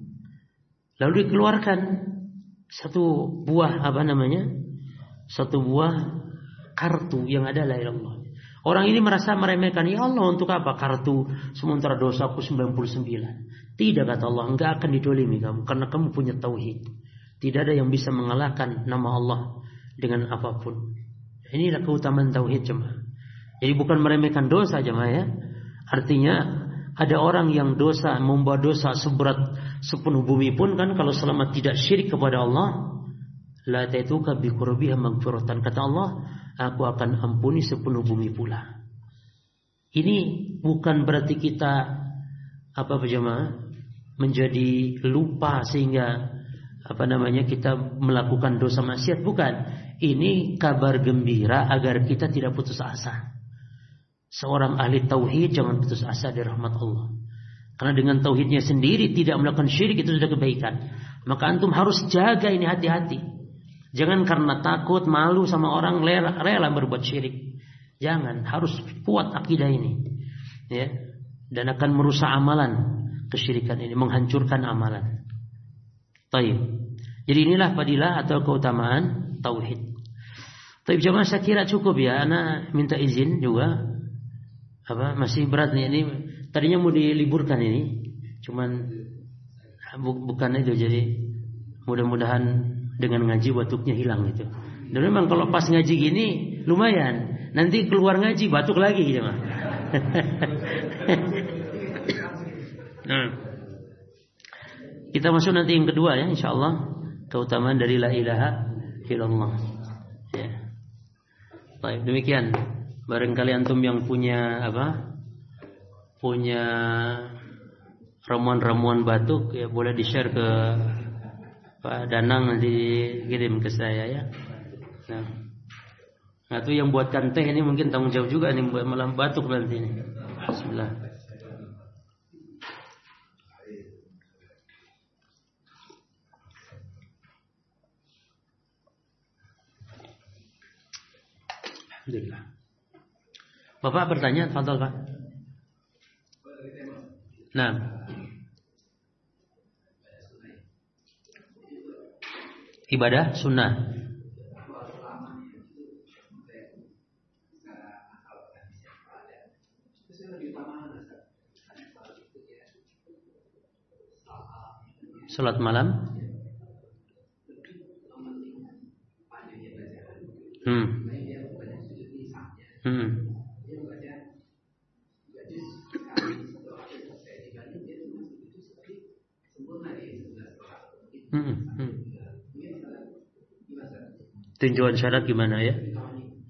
Lalu dikeluarkan satu buah apa namanya? Satu buah kartu yang ada la Allah. Orang ini merasa meremehkan, ya Allah untuk apa kartu sementara dosaku 99. Tidak kata Allah, enggak akan didolimi kamu karena kamu punya tauhid. Tidak ada yang bisa mengalahkan nama Allah dengan apa pun. Inilah keutamaan tauhid jemaah. Jadi bukan meremehkan dosa jemaah ya. Artinya ada orang yang dosa membawa dosa seberat sepenuh bumi pun kan kalau selama tidak syirik kepada Allah la taituka bi qurbiha magfiratan kata Allah aku akan ampuni sepenuh bumi pula ini bukan berarti kita apa jemaah menjadi lupa sehingga apa namanya kita melakukan dosa maksiat bukan ini kabar gembira agar kita tidak putus asa Seorang ahli tauhid jangan putus asa dari rahmat Allah. Karena dengan tauhidnya sendiri tidak melakukan syirik itu sudah kebaikan. Maka antum harus jaga ini hati-hati. Jangan karena takut, malu sama orang rela, rela berbuat syirik. Jangan, harus kuat akidah ini. Ya. Dan akan merusak amalan kesyirikan ini, menghancurkan amalan. Taib. Jadi inilah fadilah atau keutamaan tauhid. Tapi jemaah saya kira cukup ya. Anak minta izin juga. Apa masih berat nih ini. Tadinya mau diliburkan ini. Cuman bu, bukan itu. Jadi mudah-mudahan dengan ngaji batuknya hilang gitu dan memang kalau pas ngaji gini lumayan. Nanti keluar ngaji batuk lagi mah nah kita masuk nanti yang kedua ya insya Allah. Keutamaan dari la ilaha illallah baik demikian. Barangkali antum yang punya apa punya ramuan-ramuan batuk ya boleh di share ke Pak Danang nanti kirim ke saya ya. Nah. Nah itu yang buatkan teh ini mungkin tanggung jawab juga nih malam batuk nanti ini. Bismillah Alhamdulillah Bapak bertanya, Fadol Pak. Nah. Ibadah sunnah. Salat malam. Hmm. Hmm. Hmm, hmm. Tinjauan syarat gimana ya?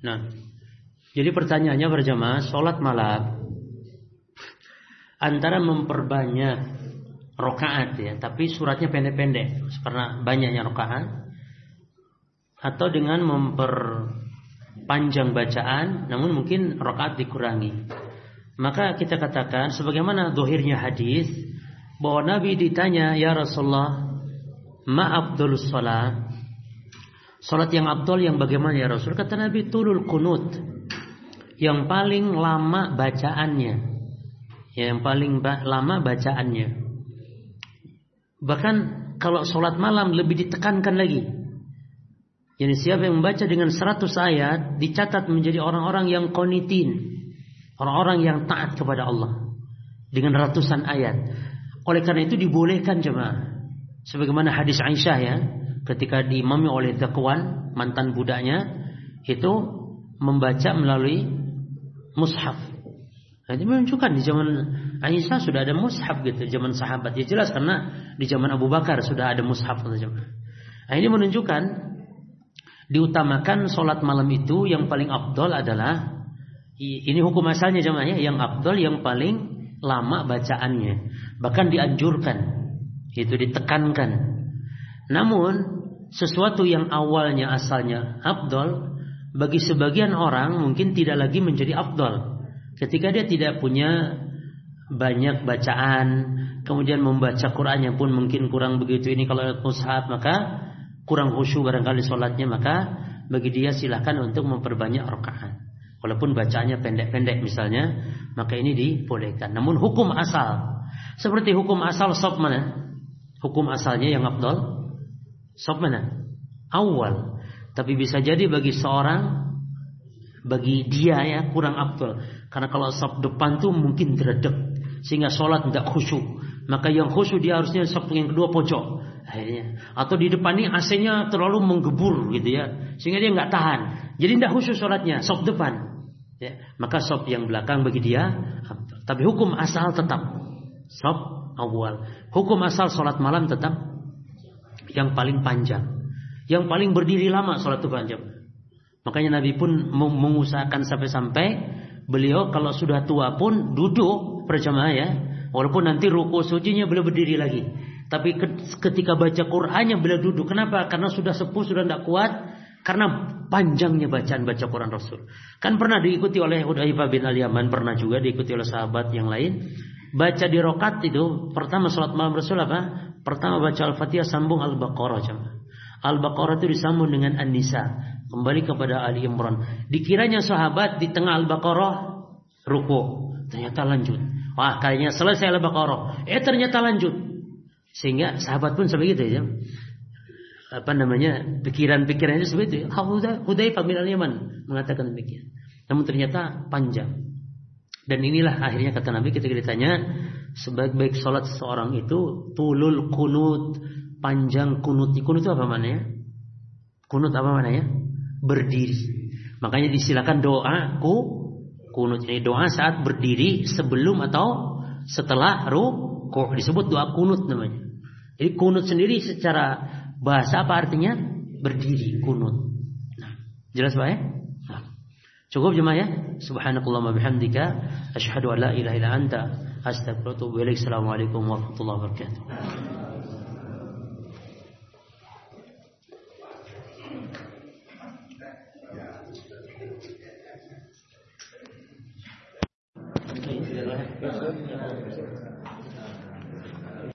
Nah, jadi pertanyaannya berjamaah, sholat malam antara memperbanyak rokaat ya, tapi suratnya pendek-pendek karena banyaknya rokaat, atau dengan memperpanjang bacaan, namun mungkin rokaat dikurangi. Maka kita katakan, sebagaimana dohirnya hadis, bahwa Nabi ditanya, ya Rasulullah, ma abdul salat Salat yang abdul yang bagaimana ya Rasul? Kata Nabi tulul kunut. Yang paling lama bacaannya. Yang paling ba lama bacaannya. Bahkan kalau sholat malam lebih ditekankan lagi. Jadi siapa yang membaca dengan 100 ayat dicatat menjadi orang-orang yang konitin. Orang-orang yang taat kepada Allah. Dengan ratusan ayat. Oleh karena itu dibolehkan jemaah Sebagaimana hadis Aisyah ya, ketika diimami oleh Zakwan, mantan budaknya, itu membaca melalui mushaf. Nah, ini menunjukkan di zaman Aisyah sudah ada mushaf gitu, zaman sahabat. Ya jelas karena di zaman Abu Bakar sudah ada mushaf Nah, ini menunjukkan diutamakan sholat malam itu yang paling abdol adalah ini hukum asalnya jemaah ya, yang abdol yang paling lama bacaannya. Bahkan dianjurkan itu ditekankan. Namun sesuatu yang awalnya asalnya abdol bagi sebagian orang mungkin tidak lagi menjadi abdol ketika dia tidak punya banyak bacaan kemudian membaca Qurannya pun mungkin kurang begitu ini kalau mushaf maka kurang khusyuk barangkali sholatnya maka bagi dia silahkan untuk memperbanyak rakaat. Walaupun bacaannya pendek-pendek misalnya maka ini dibolehkan. Namun hukum asal. Seperti hukum asal sob mana? Hukum asalnya yang abdul Sob mana? Awal. Tapi bisa jadi bagi seorang Bagi dia ya kurang abdul Karena kalau sob depan tuh mungkin teredek Sehingga sholat tidak khusyuk. Maka yang khusyuk dia harusnya sob yang kedua pojok akhirnya atau di depan ini AC-nya terlalu menggebur gitu ya sehingga dia nggak tahan jadi tidak khusyuk sholatnya sob depan Ya, maka sop yang belakang bagi dia Tapi hukum asal tetap sop awal. Hukum asal sholat malam tetap yang paling panjang. Yang paling berdiri lama sholat itu panjang. Makanya Nabi pun mengusahakan sampai-sampai beliau kalau sudah tua pun duduk berjamaah ya. Walaupun nanti ruku sucinya beliau berdiri lagi. Tapi ketika baca Qur'annya beliau duduk. Kenapa? Karena sudah sepuh, sudah tidak kuat karena panjangnya bacaan baca Quran Rasul. Kan pernah diikuti oleh Hudzaifah bin Al-Yaman, pernah juga diikuti oleh sahabat yang lain. Baca di rokat itu, pertama sholat malam Rasul apa? Pertama baca Al-Fatihah sambung Al-Baqarah. Al-Baqarah itu disambung dengan An-Nisa. Kembali kepada Ali Imran. Dikiranya sahabat di tengah Al-Baqarah ruku. Ternyata lanjut. Wah kayaknya selesai Al-Baqarah. Eh ternyata lanjut. Sehingga sahabat pun seperti itu ya apa namanya pikiran-pikiran itu seperti itu. Hudzaifah bin Al-Yaman mengatakan demikian. Namun ternyata panjang. Dan inilah akhirnya kata Nabi ketika ditanya sebaik-baik sholat seseorang itu tulul kunut panjang kunut. Kunut itu apa maknanya? Kunut apa maknanya? Berdiri. Makanya disilakan doa ku kunut. Ini doa saat berdiri sebelum atau setelah ruku disebut doa kunut namanya. Jadi kunut sendiri secara Bahasa apa artinya? Berdiri, kunut. Nah, jelas Pak ya? Nah. Cukup jemaah ya? Subhanakallahumma bihamdika asyhadu an la ilaha illa anta astaghfiruka wa atubu ilaik. Assalamualaikum warahmatullahi wabarakatuh.